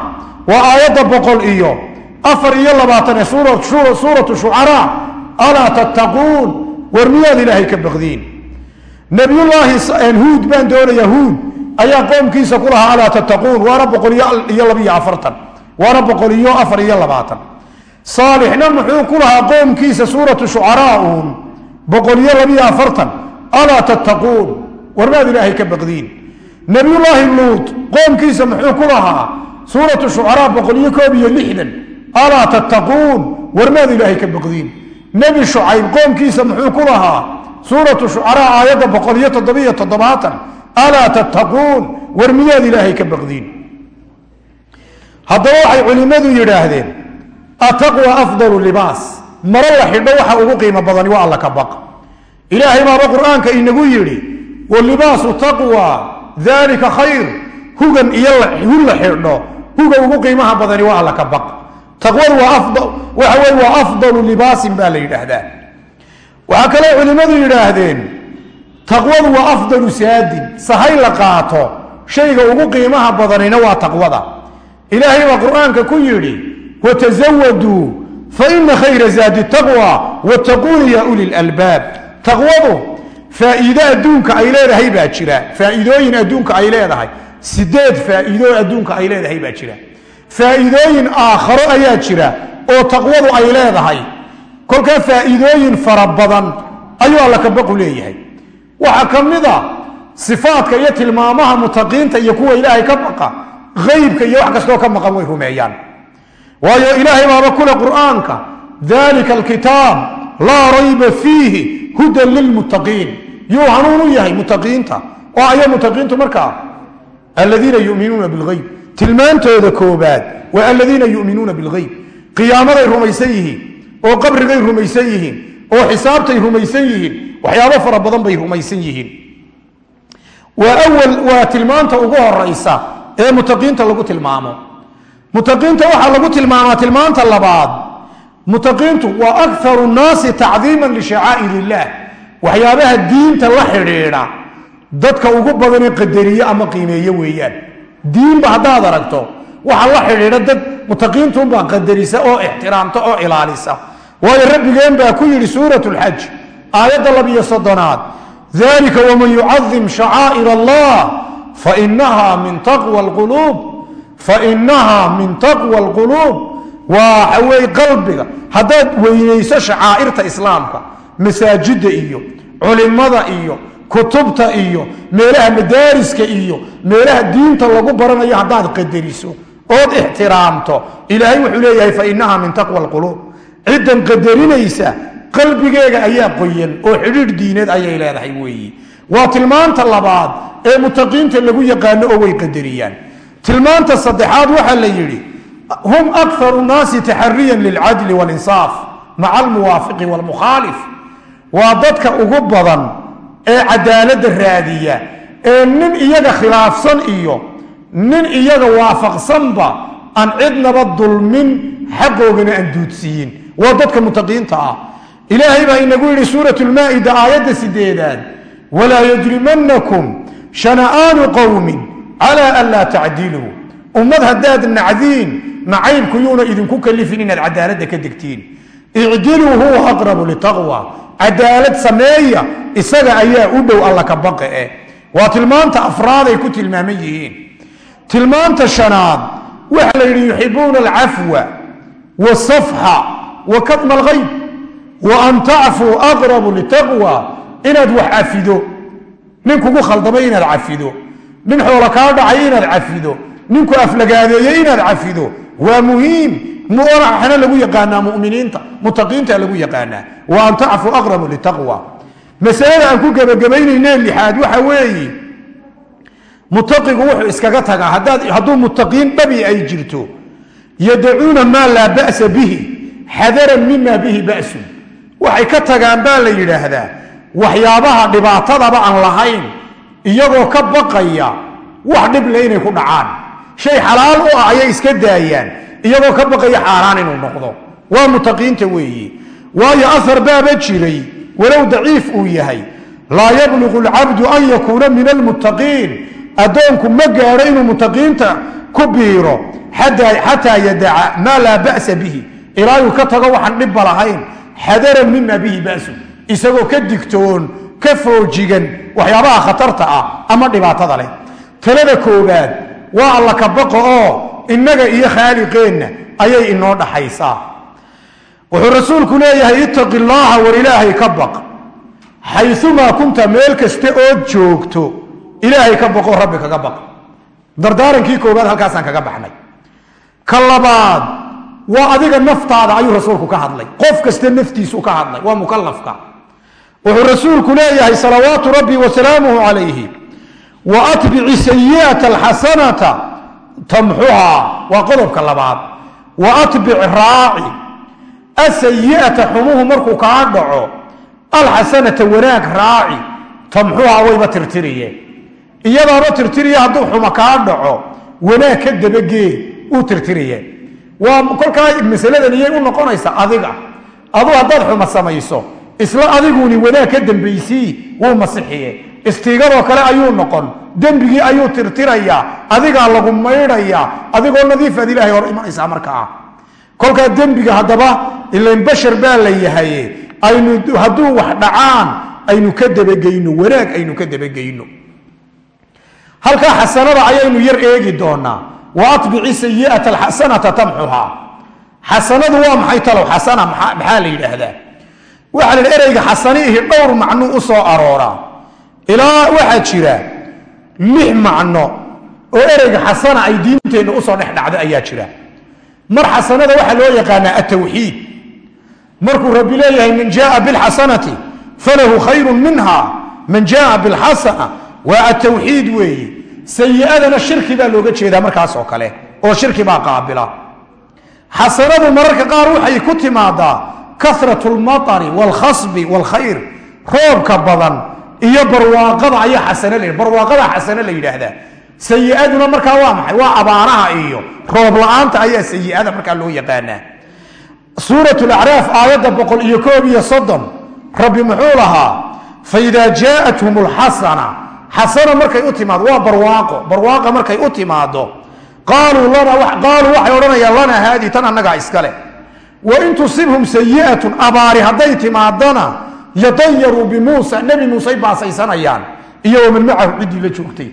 Waa aayadda boqol iyo afar iyo labaatan ee suuratu shucaraa alaa tattaquun war miyaad ilaahay ka baqdiin? Nabiyullaahi huud baan doonayaa huud ayaa qoomkiisa ku lahaa alaa tattaquun waana boqol iyo labiyo afartan waana boqol iyo afar iyo labaatan. Saalixna muxuu ku lahaa qoomkiisa suuratu shucaraa uun boqol iyo labiyo afartan alaa tattaquun war maad ilaahay ka baqdiin? Nabiyullaahi luut qoomkiisa muxuu ku lahaa suuratu shucaraa boqol iyo koob iyo lixdan alaa tattaquun war maad ilaahay ka baqdiin nebi shucayb qoomkiisa muxuu ku lahaa suuratu shucaraa aayadda boqol iyo toddobiyo toddobaatan alaa tattaquun war miyaad ilaahay ka baqdiin? Haddaba waxay culimmadu yidhaahdeen ataqwa afdalu libaas maro la xidho waxa ugu qiimo badani waa alla ka baq. Ilaahay baaba qur'aanka inagu yidhi walibaasu taqwa dalika khayr hugan iyo hu la taqwadu waxa weye waa afdalu libaasin baa la yidhaahdaa. Waxaa kaloo culimmadu yidhaahdeen taqwadu waa afdalu saadin sahay la qaato shayga ugu qiimaha badanina waa taqwada. Ilaahay baa qur'aanka ku yidhi watazawaduu faina khayra zaadi taqwa wattaquuni ya uli lalbaab taqwadu faa'iide adduunka ay leedahay baa jira faa'iidooyin adduunka ay leedahay sideed faa'iidoo adduunka ay leedahay baa jira faa'iidooyin aakharo ayaa jira oo taqwadu ay leedahay. Kolkaa faa'iidooyin fara badan ayuu alla kabaqu leeyahay. Waxaa ka mid a sifaadka iyo tilmaamaha mutaqiinta iyo kuwa ilaahay ka baqa aybka iyo wax kastoo ka maqan way rumeeyaan. Waayo ilaahay baaba kule qur'aanka dalika alkitaab laa rayba fiihi hudan lilmuttaqiin. Yuu hanuun u yahay mutaqiinta. Oo aya mutaqiintu markaa aladiina yuminuuna bilgayb tilmaantooda koobaad waa aladiina yuminuuna bilgayb qiyaamaday rumaysan yihiin oo qabrigay rumaysan yihiin oo xisaabtay rumaysan yihiin waxyaabo fara badan bay rumaysan yihiin. Waa tilmaanta ugu horaysa ee mutaqiinta lagu tilmaamo. Mutaqiinta waxaa lagu tilmaamaa tilmaanta labaad. Mutaqiintu waa akaru nnaasi tacdiiman lishacaa'ir illah waxyaabaha diinta la xidhiidha dadka ugu badane qadariye ama qiimeeye weeyaan diinba haddaad aragto waxa la xidhiidha dad mutaqiintunbaa qadarisa oo ixtiraamta oo ilaalisa. Waayo rabbigeen baa ku yidhi suurat lxaj aayadda labiyo soddonaad dalika waman yucadim shacaa'ir allah fainaha min taqwa alquluub fainaha min taqwa alquluub. Waxa weeye qalbiga haddaad weynayso shacaa'irta islaamka masaajidda iyo culimada iyo kutubta iyo meelaha madaariska iyo meelaha diinta lagu baranayo haddaad qadariso. Ood ixtiraamto ilaahay wuxuu leeyahay fainaha min taqwa alquluub. Ciddan qadarinaysa qalbigeega ayaa qoyan oo xidhiidh diineed ayay leedahay weeyi. Waa tilmaanta labaad ee mutaqiinta lagu yaqaano oo way qadariyaan. Tilmaanta saddexaad waxaa la yidhi hum akaru nnaasi taxariyan lilcadli walinsaaf maca almuwaafiqi walmukhaalif. Waa dadka ugu badan ee cadaaladda raadiya ee nin iyaga khilaafsan iyo nin iyaga waafaqsanba aan cidnaba dulmin xaqoogana aan duudsiiyin waa dadka mutaqiinta ah. Ilaahay baa inagu yidhi suurat lmaa'ida aayadda sideedaad walaa yajrimanakum shana'aanu qowmin cala an laa tacdiluu ummad haddaad nacdiin nacaybku yuuna idinku kalifin inaad cadaaladda ka degtiin icdiluu huwa aqrabu litaqwa. Cadaalad sameeya isaga ayaa u dhow alla ka baqe eh waa tilmaanta afraaday ku tilmaaman yihiin. Tilmaanta shanaad waxa la yidhi yuxibuuna alcafwa wasafxa wa katma alghayb wa an tacfuu aqrabu litaqwa. Inaad wax cafido nin kugu khaldamay inaad cafido nin xoolo kaa dhacay inaad cafido ninku aflagaadeeyey inaad cafido. Waa muhiim waxna lagu yaqaanaa muminiinta mutaqiinta lagu yaqaanaa. Wa an tacfu aqrabu litaqwa. Masalada aan ku gebagabaynayne lixaad waxa weeye mutaqigu wuxuu iskaga tagaa hadduu mutaqiin dhabi ay jirto yadacuuna maa laa ba'sa bihi xadaran mima bihi ba'sun. Waxay ka tagaan baa la yidhaahdaa waxyaabaha dhibaatadaba aan lahayn iyagoo ka baqaya wax dhible inay ku dhacaan. Shay xalaal u ah ayay iska daayaan iyagoo ka baqaya xaaraan inuu noqdo. Waa mutaqiinta weeye waayo ahar baaba jiray walow daciif uu yahay. Laa yabluqu alcabdu an yakuuna min almuttaqiin. Addoonku ma gaadho inuu mutaqiinta ku biiro xataa yadaca maa laa ba'sa bihi. Ilaa uu ka tago waxaan dhibba lahayn. Xadaran mima bihi ba'su. Isagoo ka digtoon ka foojigan waxyaabaha khatarta ah ama dhibaatada leh. Talada koobaad waa alla ka baqo oo innaga iyo khaaliqeenna ayay inoo dhaxaysaa. Wuxuu rasuulku leeyahay ittaqi llaaha war ilaahay ka baq. Xayumaa kunta meel kasta ood joogto ilaahay ka baqo rabbi kaga baq. Dardaarankii koobaad halkaasaan kaga baxnay. Ka labaad waa adiga naftaada ayuu rasuulku ka hadlay. Qof kasta naftiisu ka hadlay waa mukalafka wuxuu rasuulku leeyahay salawaatu rabbi wasalaamuhu calayhi wa atbici sayi'ata alxasanata tamxuhaa waa qodobka labaad. Wa atbic raaci asayi'ata xumuhu markuu kaa dhaco alxasanata wanaag raaci tamxuhaa wayba tirtiriyeen iyadaaba tirtiriya hadduu xumo kaa dhaco wanaag ka dabagee uu tirtiriyeen waa kolkaa masaladan iyay u noqonaysa adiga. Adu haddaad xumo samayso isla adiguni wanaag ka dambaysii wuu masixiye istiigadoo kale ayuu noqon. Dembigii ayuu tirtirayaa. Adigaa lagu maydhayaa. Adigoo nadiifaad ilahay hor imanaysaa markaa kolkaa dembiga haddaba ilan bashar baa la yahaye. Aynu hadduu wax dhacaan aynu ka dabageyno wanaag aynu ka dabageyno halkaa xasanada ayaynu yar eegi doonaa. Wa atbici sayi'ata alxasanata tamxuhaa xasanadu waa maxay talow? Xasana maxaa la yidhaahdaa? Waxaa la yidhi ereyga xasaniihi dhowr macnuu u arooraa ilaa waxaa jira lix macno oo ereyga xasana ay diinteenna u soo dhex dhacda ayaa jira. Mar xasanada waxaa loo yaqaanaa atawxiid markuu rabbi leeyahay man jaaa bilxasanati falahu khayrun minha man jaaa bilxasana waa atawxiid weeye sayi'adana shirki baa looga jeedaa markaas oo kale oo shirki baa qaabila. Xasanadu mararka qaar waxay ku timaadaa karat lmaari waalkhasbi waalkhayr roobka badan iyo barwaaqada ayaa xasano la barwaaqada xasano la yidhaahdaa. Sayi'aduna markaa waa maxay? Waa abaaraha iyo roob la'aanta ayaa sayi'ada markaa loo yaqaanaa. Suurat lacraaf aayadda boqol iyo koob iyo soddon. Rabbi muxuu lahaa faidaa jaa'athum lxasana xasana markay u timaado waa barwaaqo. Barwaaqa markay u timaado qaaluu waxay odhanayaan lana haadii tan annagaa iskale wain tusibhum sayi'atun abaari hadday timaadana yadayaruu bimuusa nebi muusey baasaysanayaan. Iyo waman macahu ciddii la joogtay.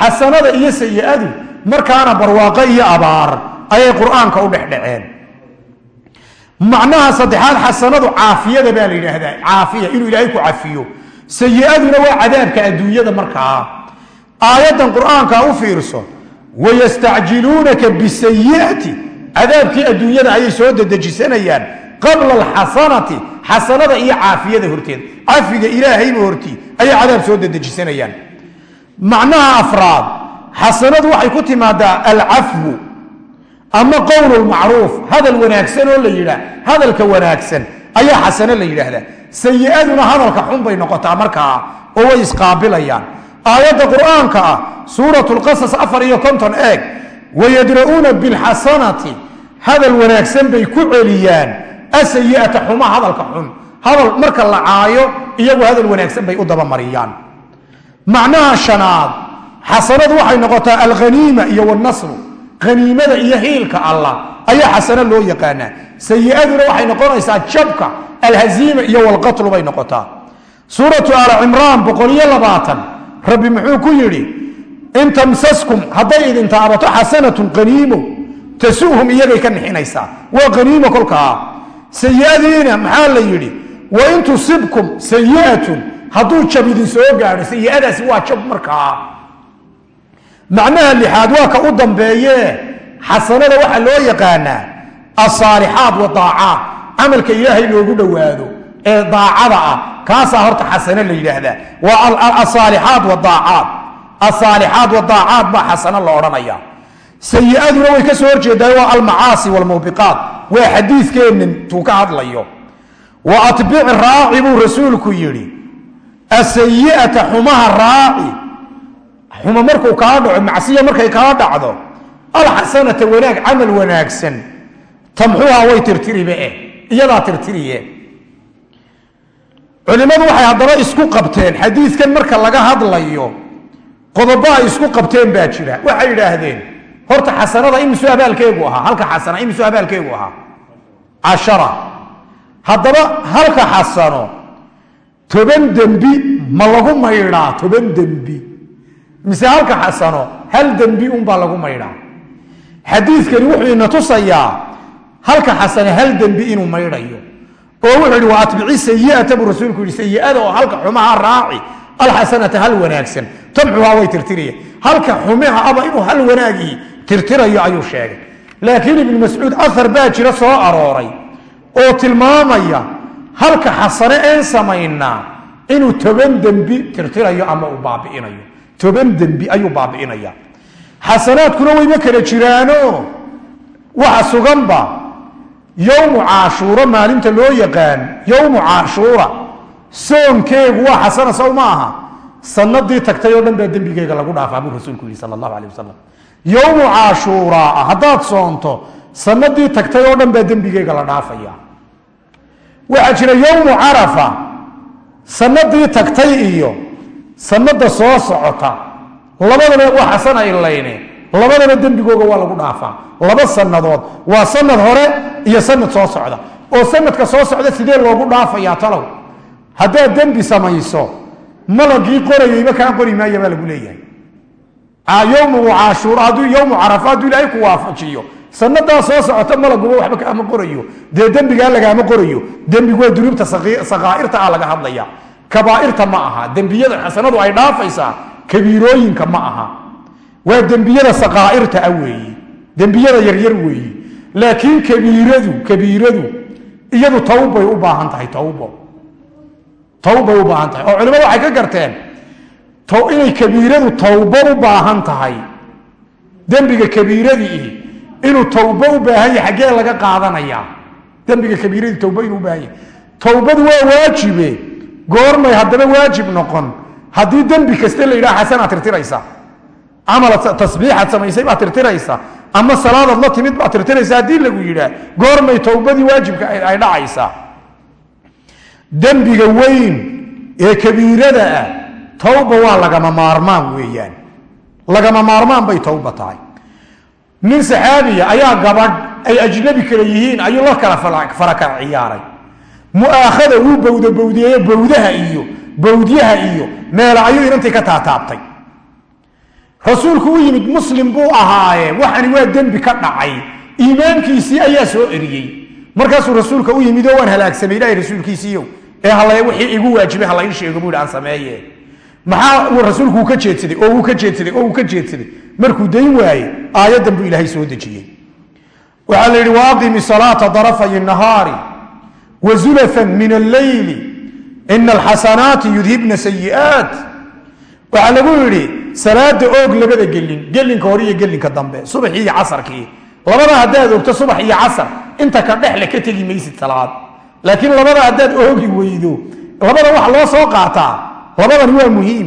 Xasanada iyo sayi'adu markaana barwaaqo iyo abaar ayay qur'aanka u dhexdhaceen. Macnaha saddexaad xasanadu caafiyada baa la yidhaahdaa. Caafiya inuu ilaahay ku cafiyo sayi'aduna waa cadaabka adduunyada markaa. Aayaddan qur'aanka u fiirso wayastacjiluunaka bisayi'ati cadaabkii adduunyada ayay soo dedejisanayaan qabla alxasanati xasanada iyo caafiyada horteeda cafiga ilaahayba hortii ayay cadaab soo dedejisanayaan. Macnaha afraad xasanadu waxay ku timaadaa alcafwu ama qowlulmacruuf hadal wanaagsan oo la yidhaah hadalka wanaagsan ayaa xasano la yidhaahdaa. Sayi-aduna hadalka xun bay noqotaa markaa oo way isqaabilayaan. Aayadda qur'aanka ah suurat lqasas afar iyo konton eeg wayadra'uuna bilxasanati hadal wanaagsan bay ku celiyaan asayi'ata xuma hadalka xun. Hadal marka la caayo iyagu hadal wanaagsan bay u dabamariyaan. Macnaha shanaad xasanadu waxay noqotaa alghaniima iyo wanasru haniimada iyo hiilka allah ayaa xasano loo yaqaanaa. Sayi'aduna waxay noqonaysaa jabka alhaziima iyo walqatlu bay noqotaa. Suuratu aal cimraan rabbi muxuu ku yidhi in tamsaskum hadday idin taabato xasanatun qaniimo tasu'hum iyagay ka nixinaysaa. Waa qaniimo kolkaa sayi'adiina maxaa la yidhi? Wain tusibkum sayi'atun hadduu jab idin soo gaadho sayi'adaasi waa jab markaa. Macnaha lixaad waa ka u dambeeye xasanada waxaa loo yaqaanaa asaalixaat wadaacaat camalka ilaahay loogu dhowaado ee daacada ah. Kaasaa horta xasano la yidhaahdaa. Waa asaalixaat wadaacaat asaalixaat wadaacaat baa xasano la odhanaya sayi'aduna way ka soo horjeedaa waa almacaasi walmuubiqaat waa xadiidkeennan tuu ka hadlayo. Wa atbic raaci buu rasuulku yidhi. Asayi'ata xumaha raaci xuma markuu kaa dhaco macsiya markay kaa dhacdo alxasanata wanaag camal wanaagsan. Tamxuha way tirtiribe eh iyadaa tirtiriye. Culimmadu waxay haddaba isku qabteen xadiidkan marka laga hadlayo qodobo ay isku qabteen baa jira. Waxay yidhaahdeen horta xasanada imisu abaalkeegu ahaa. Halka xasana imisu abaalkeegu ahaa. Cashara. Haddaba halka xasano toban dembi ma lagu maydhaa toban dembi. Mise halka xasano hal dembi unbaa lagu maydhaa xadiidkani wuxuu ina tusayaa halka xasane hal dembi inuu maydhayo. Oo wuxuu waa atbici sayi'ata buu rasuulku yihi sayi'ada oo halka xumaha raaci alxasanata hal wanaagsan. Tamxuhaa way tirtiriya halka xumaha aba inuu hal wanaagii tirtirayo ayuu sheegay. Laakiin ibnu mascuud ahar baa jira soo arooray oo tilmaamaya halka xasane een samaynaa inuu toban dembi tirtirayo ama uu baabi'inayo. Toban dembi ayuu baabi'inaya xasanaadkuna wayma kala jiraano. Waxa suganba yowmu caashuuro maalinta loo yaqaan yowmu caashuura. Soonkeegu waa xasana sow ma aha. Sanadii tagtay oo dhan baa dembigeyga lagu dhaafaa buu rasuulku yihi sal allahu alay wasalam yowmu caashuuraa haddaad soonto sanadii tagtay oo dhan baa dembigeyga la dhaafaya. Waxaa jira yowmu carafa sanadii tagtay iyo sanada soo socota. Labadaba waa xasana ilayne labadaba dembigooga waa lagu dhaafaa. Laba sanadood waa sanad hore iyo sanad soo socda. Oo sanadka soo socda sidee loogu dhaafayaa talow? Haddaad dembi samayso malagii qorayeyba kaa qori maaya baa lagu leeyahay yowmu caashuura hadduu yowmu hadduu ilaahay ku waafajiyo. Sanadaa soo socota malaguba waxba kaama qorayo. Dee dembigaa lagaama qorayo? Dembigu waa dunuubta sakaairta ah laga hadlaya. Kabaairta ma aha. Dembiyada xasanadu ay dhaafaysaa kabiirooyinka ma aha. Waa dembiyada sakaairta ah weeye dembiyada yaryar weeye laakiin kabiiradu kabiiradu iyadu tawbbay u baahan tahay tawbo. Tawbbay u baahan tahay. Oo culimadu waxay ka garteen inay kabiiradu tawbo u baahan tahay. Dembiga kabiiradii inuu tawbo u baahan yahay xaggee laga qaadanaya. Dembiga kabiiradii tawbo inuu u baahan yahay. Tawbadu waa waajibe. Goormay haddaba waajib noqon. Haddii dembi kaste la yidhaha xasanaad tirtiraysa. Camalad tasbiixaad samaysay baad tirtiraysa. Ama salaadaad la timid baad tirtiraysa. Haddii lagu yidhaah goormay towbadii waajibka ay dhacaysaa dembiga weyn ee kabiirada ah tawba waa lagama maarmaan weeyaan. Lagama maarmaan bay tawba tahay. Nin saxaabiya ayaa gabadh ay ajnabi kale yihiin ayuu la kala farakala ciyaaray. Mu'aakhada wuu bawda bawdeeye bawdaha iyo bawdyaha iyo meela ayuu inantii ka taataabtay. Rasuulku u yimid muslim buu ahaaye waxani waa dembi ka dhacay. Iimaankiisii ayaa soo eriyey. Markaasuu rasuulka u yimid oo waan halaagsamay ilaahay rasuulkiisiiyo ee hala wixii igu waajibay hala ii sheego buu yidhi aan sameeye maxaa uu rasuulku uu ka jeedsaday oo uu ka jeedsaday oo uu ka jeedsaday markuu dayn waaye aayaddan buu ilaahay soo dejiyey. Waxaa la yidhi waaqimi salaata darafay nahaari wa zulafan min alleyli ina alxasanaati yudhibna sayi'aat waxaa lagu yidhi salaada oog labada gelin gelinka hore iyo gelinka dambe subaxii iyo casarkii. Labada haddaad ogto subax iyo casar inta ka dhexle ka tegi maysid salaad. Laakiin labada haddaad oogi weydo labada wax loo soo qaataa labadan waa muhiim.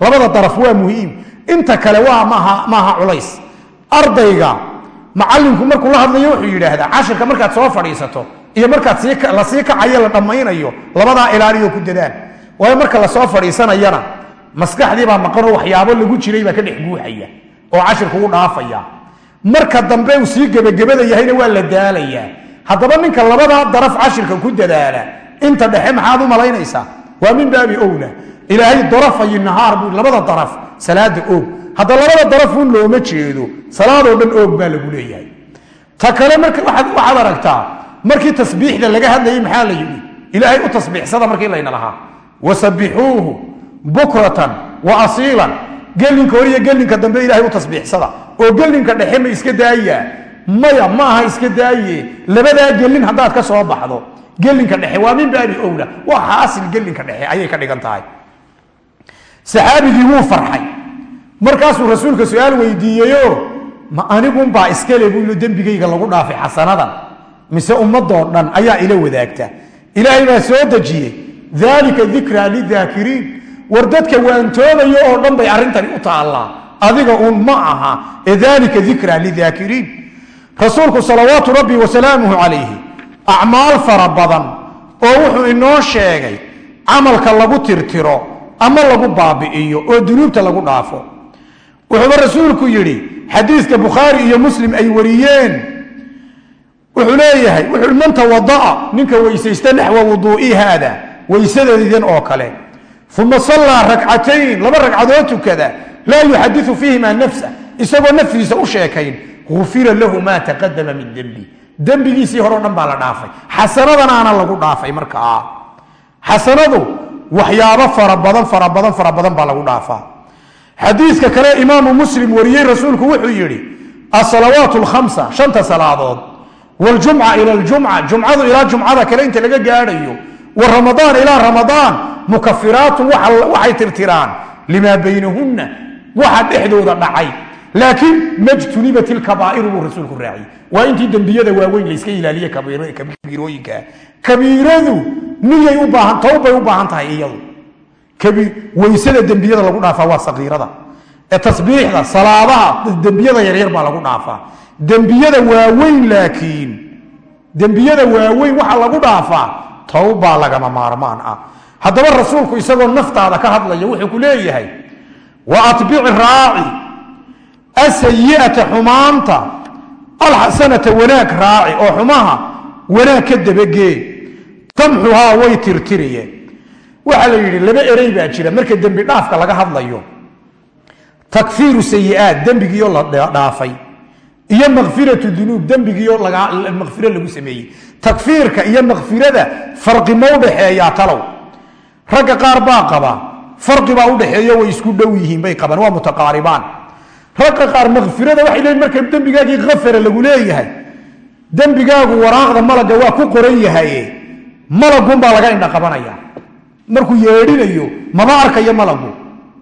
Labada daraf waa muhiim. Inta kale waa maaha culays. Ardayga macalinku markuu la hadlayo wuxuu yidhaahdaa cashirka markaad soo fadhiisato iyo markaad la sii kacayo la dhammaynayo labadaa ilaaliyo ku dadaan. Waayo marka la soo fadhiisanayana maskaxdiibaa maqanoo waxyaabo lagu jiray baa ka dhex guuxaya oo cashirkugu dhaafaya. Marka dambe uu sii gebagabada yahayna waa la daalayaa haddaba ninka labadaa daraf cashirka ku dadaala inta dhexe maxaad u malaynaysaa? Waa min baabi owla ilaahay darafayi nahaar buu labada daraf salaada oog. Hadda labada daraf un looma jeedo salaadoo dhan oog baa lagu leeyahay. Ta kale marka waxaad aragtaa markii tasbiixda laga hadlayay maxaa la yidhi? Ilaahay u tasbiixsada markii layna lahaa. Wasabixuuhu bukratan wa asiilan. Gelinka hor iyo gelinka dambe ilahay u tasbiixsada. Oo gelinka dhexe ma iska daayaa maya ma iska daaye. Labadaa gelin haddaad ka soo baxdo gelinka dhexe waa min baabi owla waa xaasil gelinka dhexe ayay ka dhigan tahay saxaabigii wuu farxay. Markaasuu rasuulka su'aal weydiiyeyo ma anigunbaa iskale buu dembigayga lagu dhaafay xasanadan mise ummadoo dhan ayaa ila wadaagta. Ilaahay baa soo dejiyey. Daalika dikraa lidaakiriin war dadka waantoobayo oo dhan bay arrintani u taallaa. Adiga uun ma aha. Ee daalika dikraa lidaakiriin rasuulku salawaatu rabbi wasalaamuhu calayhi acmaal fara badan oo wuxuu inoo sheegay camalka lagu tirtiro ama lagu baabi'iyo oo dunuubta lagu dhaafo. Wuxuuba rasuulku yidhi xadiiska bukhaari iyo muslim ay wariyeen. Wuxuu leeyahay wuxuu man tawada'a ninka weysaysta naxwa wuduu'i haada weysadaydan oo kale. Uma sallaa rakcatayn laba ragcadood tukada laa yuxadiu fiihima nafsa isagoo naftiisa u sheekayn ufira lahu maa taqadama min dembi. Dembigiisii hore o dhan baa la dhaafay. Xasanadanaana lagu dhaafay markaa. Xasanadu waxyaabo fara badan fara badan fara badan baa lagu dhaafaa. Xadiiska kale imaamu muslim wariyey rasuulku wuxuu yidhi asalawaat lkhamsa shanta salaadood wljumca ila ljumca jumcadu ilaa jumcada kale inta laga gaadhayo wa ramadaan ilaa ramadaan mukafiraatun waxay tirtiraan limaa baynahunna waxa dhexdooda dhacay. Laakiin majtunibat ilkabaa'iru buu rasuulku raaciyey. Waa intii dembiyada waaweyn layska ilaaliye kabiirooyinka kabiiradu niyay u baahan towbay u baahan tahay iyadu. Weysada dembiyada lagu dhaafaa waa sakiirada ee tasbiixda salaadaha dembiyada yaryar baa lagu dhaafaa. Dembiyada waaweyn laakiin dembiyada waaweyn waxa lagu dhaafaa towbaa lagama maarmaan ah. Haddaba rasuulku isagoo naftaada ka hadlaya wuxuu ku leeyahay wa atbici raaci asayi'ata xumaanta alxasanata wanaag raaci oo xumaha wanaag ka dabagee tamxuhaa way tirtiriyeen. Waxaa la yidhi laba erey baa jira marka dembi dhaafka laga hadlayo takfiiru sayi'aat dembigiioo la dhaafay iyo makfiratu dunuub dembigiioo makfiro lagu sameeyey. Takfiirka iyo makfirada farqi ma udhaxeeyaa talow. Ragga qaar baa qaba farqi baa udhaxeeyo way isku dhow yihiin bay qabaan waa mutaqaaribaan. Ragga qaar makfirada waxay leeyiin marka dembigaagii kafara lagu leeyahay dembigaagu waraaqda malaga waa ku qoran yahaye malagunbaa laga indha qabanaya markuu yeedhinayo mama arkayo malagu.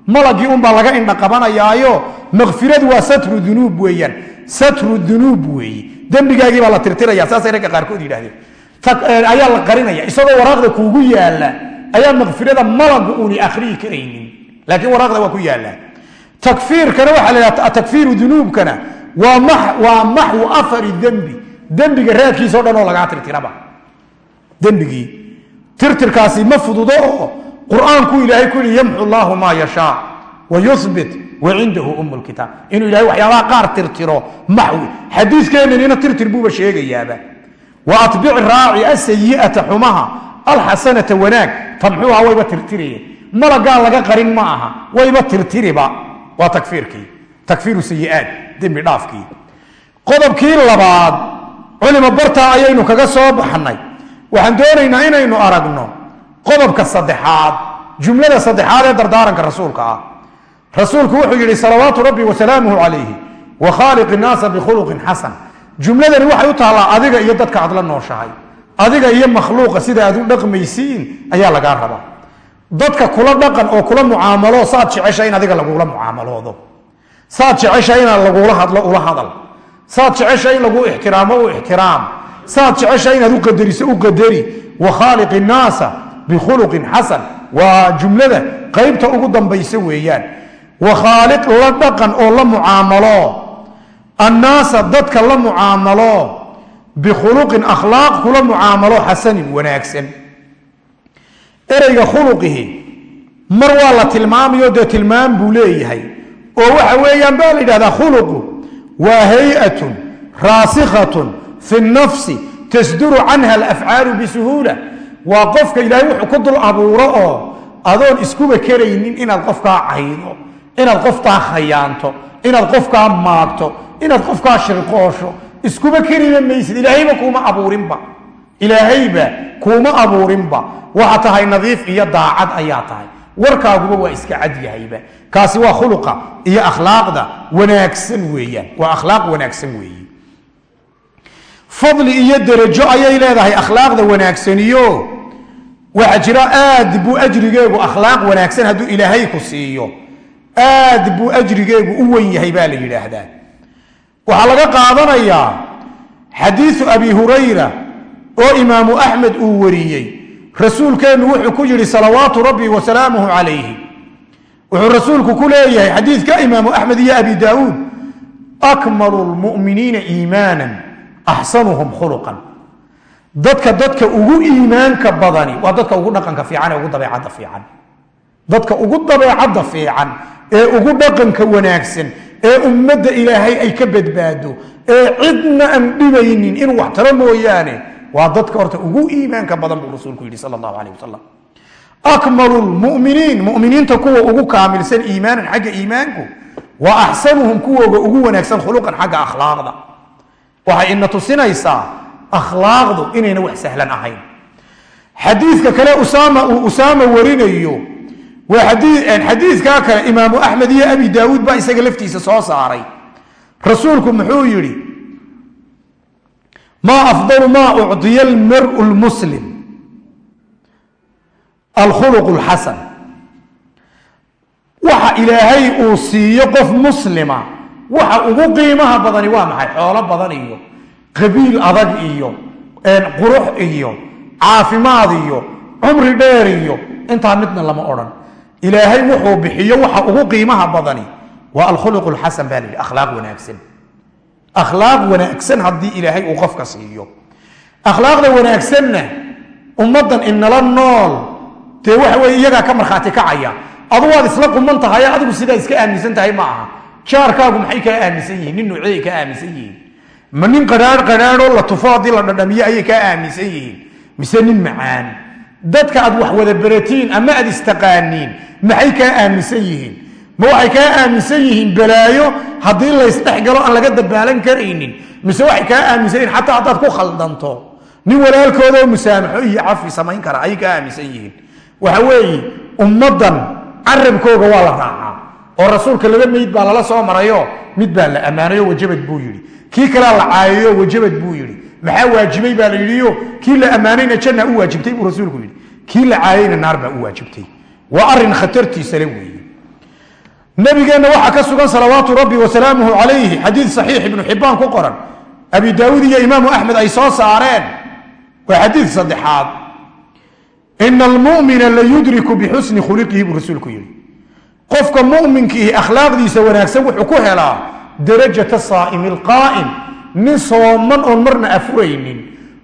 Malagii unbaa laga indha qabanayaayo makfiradu waa satru dunuub weeyaan. Satru dunuub weeye dembigaagii baa la tirtiraya saasay ragga qaarkood yidhahdeen ayaa la qarinaya isagoo waraaqda kuugu yaalla ayaa makfirada malagu uuni akhriyi karaynin laakiin waraaqda waa ku yaalla takfiirkana waxaa la yidhahda takfiiru dunuubkana waa maxwu afari dembi. Dembiga raadkiisa dhan oo lagaa tirtiraba dembigii. Tirtirkaasi ma fududo oo qur'aanku ilaahay ku yihi yamxu llaahu maa yashaa wa cindahu um lkitaab inuu ilahay waxyaabaha qaar tirtiro maxwi. Xadiiskeenanina tirtir buuba sheegayaaba. Wa atbic raaci asayi'ata xumaha alxasanata wanaag tamxuha wayba tirtiriyeen. Malagaa laga qarin ma aha wayba tirtiriba. Waa takfiirkii takfiiru sayi'aat dembi dhaafkii. Qodobkii labaad culima bartaa ayaynu kaga soo baxnay waxaan doonaynaa inaynu aragno qodobka saddexaad jumlada saddexaad ee dardaaranka rasuulka ah. Rasuulku wuxuu yidhi salawaatu rabbi wasalaamuhu calayhi wa khaaliq innaasa bikhuluqin xasan. Jumladani waxay u taallaa adiga iyo dadka aad la nooshahay. Adiga iyo makhluuqa sida aad u dhaqmaysiin ayaa lagaa rabaa. Dadka kula dhaqan oo kula mucaamalo saad jecesha in adiga lagula mucaamaloodo. Saad jecesha inaan lagula hadlo ula hadal. Saad jecesha in lagu ixtiraamo u ixtiraam saad jecesha inaad u qadariso u qadari. Wa khaaliq innaasa bikhuluqin xasan. Waa jumlada qaybta ugu dambaysa weeyaan. Wa khaaliq la dhaqan oo la mucaamalo. Annaasa dadka la mucaamalo. Bikhuluqin akhlaaq kula mucaamalo xasanin wanaagsan. Ereyga khuluqihi mar waa la tilmaamayo dee tilmaam buu leeyahay. Oo waxa weeyaan baa la yidhahdaa khuluqu waa hay'atun raasikhatun fi nafsi tasduru canha alafcaalu bisuhuula waa qofka ilaahay wuxuu ku dul abuuro oo adoon iskuba karaynin inaad qofkaa caydo inaad qofkaa khayaanto inaad qofkaa maagto inaad qofkaa shirqoosho. Iskuba kariba maysid. Ilaahayba kuuma abuurinba. Ilaahayba kuuma abuurinba. Waxa tahay nadiif iyo daacad ayaa tahay. Warkaaguba waa iska cad yahayba kaasi waa khuluqa iyo akhlaaqda wanaagsan weeyaan. Waa akhlaaq wanaagsan fadli iyo derajo ayay leedahay akhlaaqda wanaagsaniyo waxaa jira aad buu ajrigeegu akhlaaq wanaagsan hadduu ilaahay ku siiyo. Aad buu ajrigeegu u wen yahay baa la yidhaahdaa. Waxaa laga qaadanayaa xadiiu abi hurayra oo imaamu axmed uu wariyey. Rasuulkeennu wuxuu ku yidhi salawaatu rabbi wa salaamuhu calayhi. Wuxuu rasuulku ku leeyahay xadiidka imaamu axmed iyo abi daauud akmalu lmu'miniina iimaanan axsanuhum khuluqan. Dadka dadka ugu iimaanka badani waa dadka ugu dhaqanka fiican ee ugu dabeecadda fiican. Dadka ugu dabeecadda fiican ee ugu dhaqanka wanaagsan ee ummadda ilaahay ay ka badbaado ee cidna aan dhibaynin inuu wax taro mooyaane waa dadka horta ugu iimaanka badan buu rasuulku yidhi sal allahu aleyh wasalam akmalu lmuminiin muminiinta kuwa ugu kaamilsan iimaanan xagga iimaanku wa axsanuhum kuwooga ugu wanaagsan khuluqan xagga akhlaaqda waxay ina tusinaysaa akhlaaqdu inayna wax sahlan ahayn. Xadiidka kale usaama uu usaama warinayo waa xadiidkaa kale imaamu axmed iyo abi daawuud baa isaga laftiisa soo saaray. Rasuulku muxuu yidhi maa afdalu maa ucdiya almaru lmuslim alkhuluq lxasan waxa ilaahay uu siiyo qof muslima waxa ugu qiimaha badani waa maxay? Xoolo badan iyo qabiil adag iyo qurux iyo caafimaad iyo cumri dheer iyo intaa midna lama odhan. Ilaahay wuxuu bixiyo waxa ugu qiimaha badani waa alkhuluq lxasan baa la yidhi akhlaaq wanaagsan. Akhlaaq wanaagsan haddii ilaahay uu qofka siiyo. Akhlaaqda wanaagsanna ummaddan inala nool dee waxa weye iyagaa ka markhaati kacaya. Adu waad isla quman tahay adigu sidaa iska aaminsan tahay ma aha jaarkaagu maxay kaa aaminsan yihiin? Nin nuucyay kaa aaminsan yihiin? Ma nin qadhaar qadhaadhoo la tufo haddii la dhadhamiyo ayay kaa aaminsan yihiin? Mise nin macaan? Dadka aad wax wada beratiin ama aad istaqaaniin maxay kaa aaminsan yihiin? Ma waxay kaa aaminsan yihiin balaayo? Haddii laysdhex aan laga dabaalan karaynin mise waxay kaa aaminsan yihiin xataa haddaad ku khaldanto? Nin walaalkoodoo musaamaxo iyo cafi samayn kara ayay kaa aaminsan yihiin. Waxa weeye ummaddan carabkooga waa la raacaa oo rasuulka laba meyd baa lala soo marayo mid baa la ammaanayo wajabad buu yidhi. Kii kalea la caayayo wajabad buu yidhi. Maxaa waajibay baa la yidhiyo? Kii la ammaanayna janna u waajibtay buu rasuulku yidhi. Kii la caayayna naar baa u waajibtay. Waa arrin khatartiisale weeye. Nabigeenna waxaa ka sugan salawaatu rabbi wasalaamuhu calayhi xadiid saxiix ibnu xibbaan ku qoran. Abi daawuud iyo imaamu axmed ay soo saareen. Waa xadiid saddexaad. Ina almumina la bixusni khuliqihi buu rasuulku yidhi qofka muminkiihi akhlaaqdiisa wanaagsan wuxuu ku helaa darajata saa'imi alqaa'im nin sooman oon marna afuraynin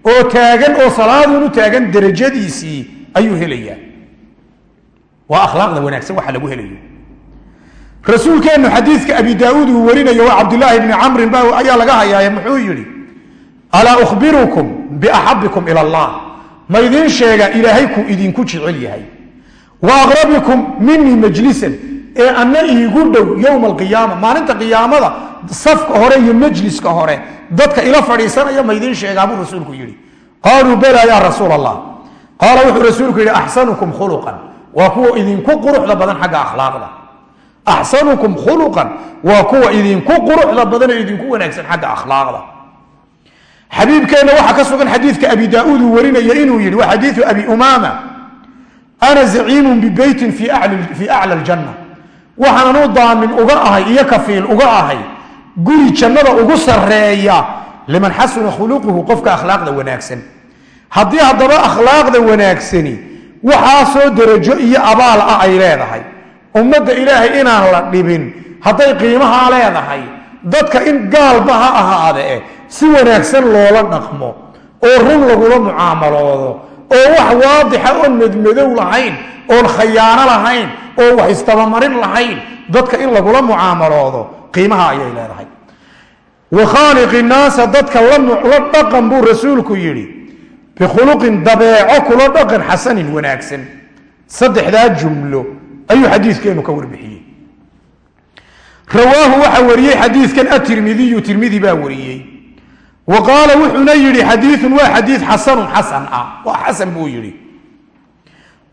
oo taagan oo salaaduun u taagan derajadiisii ayuu helayaa. Waa akhlaaqda wanaagsan waxa lagu helayo. Rasuulkeennu xadiidka abi daauud uu warinayo waa cabdulaahi bni camrin ba ayaa laga hayaaye muxuu yidhi alaa ukhbirukum biaxabikum ila allah ma idiin sheega ilaahay kuu idinku jecel yahay. Wa aqrabikum minii majlisan ee anna iigu dhow yowma alqiyaama maalinta qiyaamada safka hore iyo majliska hore dadka ila fadhiisanaya ma idiin sheegaa buu rasuulku yidhi. Qaaluu bala ya rasuul allah qaala wuxuu rasuulku yidhi axsanukum khuluqan. Waa kuwa idinku quruxda badan xagga akhlaaqda. Axsanukum khuluqan. Waa kuwa idinku quruxda badan ee idinku wanaagsan xagga akhlaaqda. Xabiibkeenna waxaa ka sugan xadiidka abi daauud uu warinaya inuu yidhi waa xadiiu abi umaama. Ana zaciimun bibeytin fii acla aljanna waxaananu daamin uga ahay iyo kafiil uga ahay guri jannada ugu sarreeya liman xasuna khuluquhu qofka akhlaaqda wanaagsan. Haddii haddaba akhlaaqda wanaagsani waxaasoo darajo iyo abaal ah ay leedahay. Ummadda ilaahay inaan la dhibin hadday qiimahaa leedahay dadka in gaalba ha ahaadee si wanaagsan loola dhaqmo oo run lagula mucaamaloodo oo wax waadixa oon madmadow lahayn oon khayaano lahayn oo wax istabamarin lahayn. Dadka in lagula mucaamaloodo qiimaha ayay leedahay. Wa khaaliqi naasa dadka la dhaqan buu rasuulku yidhi bikhuluqin dabeeco kula dhaqan xasanin wanaagsan. Saddexdaa jumlo ayuu xadiidkeenu ka warbixiyey. Rawaahu waxaa wariyey xadiidkan atirmidiyu tirmidi baa wariyey. Wa qaala wuxuuna yidhi xadiiun waa xadiid xasanun xasan ah. Waa xasan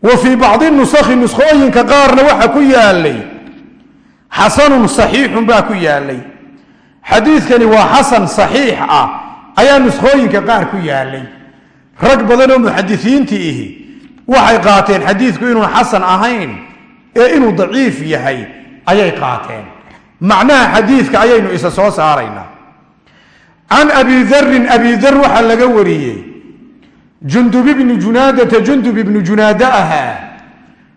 wa fii bacdi nusakhi nuskhooyinka qaarna waxa ku yaalay. Xasanun saxiixun baa ku yaalay. Xadiidkani waa xasan saxiix ah ayaa nuskhooyinka qaar ku yaalay. Rag badan oo muxadisiintii ihi waxay qaateen xadiidku inuu xasan ahayn ee inuu daciif yahay ayay qaateen. Macnaha xadiidka ayaynu isa soo saaraynaa can abi darin abi dar waxaa laga wariyey jundub ibni junaadata jundub ibnu junaada ahaa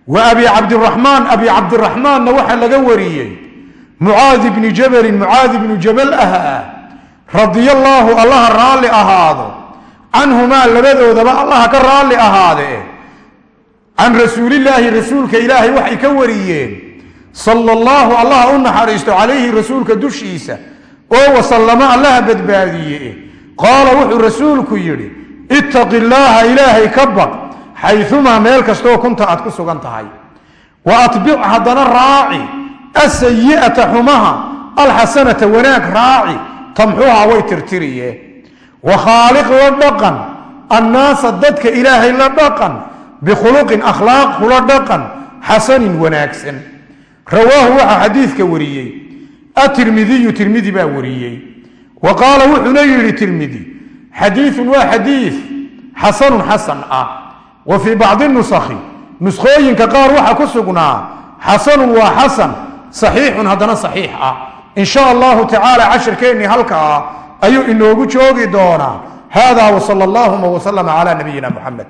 wa abi cabdiraxmaan abi cabdiraxmaanna waxaa laga wariyey. Mucaadi bni jabalin mucaadi bnu jabal ahaa radia allaahu allaha raalli ahaado. Canhumaa labadoodaba allaha ka raalli ahaadee can rasuulillaahi rasuulka ilaahay waxay ka wariyeen. Sala allahu allaha u naxariisto calayhi rasuulka dushiisa. Oo wasallama allaha badbaadiye qaala wuxuu rasuulku yidhi ittaqi llaaha ilaahay ka baq xayumaa meel kastoo kunta aad ku sugan tahay. Wa atbic haddana raaci asayi'ata xumaha alxasanata wanaag raaci tamxuhaa way tirtiriye wa khaaliq la dhaqan annaasa dadka ilaahay la dhaqan bikhuluqin akhlaaq kula dhaqan xasanin wanaagsan. Rawaahu waxaa xadiidka wariyey. Atirmidiyu tirmidi baa wariyey. Wa qaala wuxuuna yidhi tirmidi xadiiun waa xadiid xasanun xasan ah. Wa fii bacdi nusakhi nuskhooyinka qaar waxaa ku sugnaa xasanun waa xasan saxiixun haddana saxiix ah. In sha allahu tacaala cashirkeennii halkaa ayuu inoogu joogi doonaa. Hada wsal allahuma wslama cala nabiyina muxamed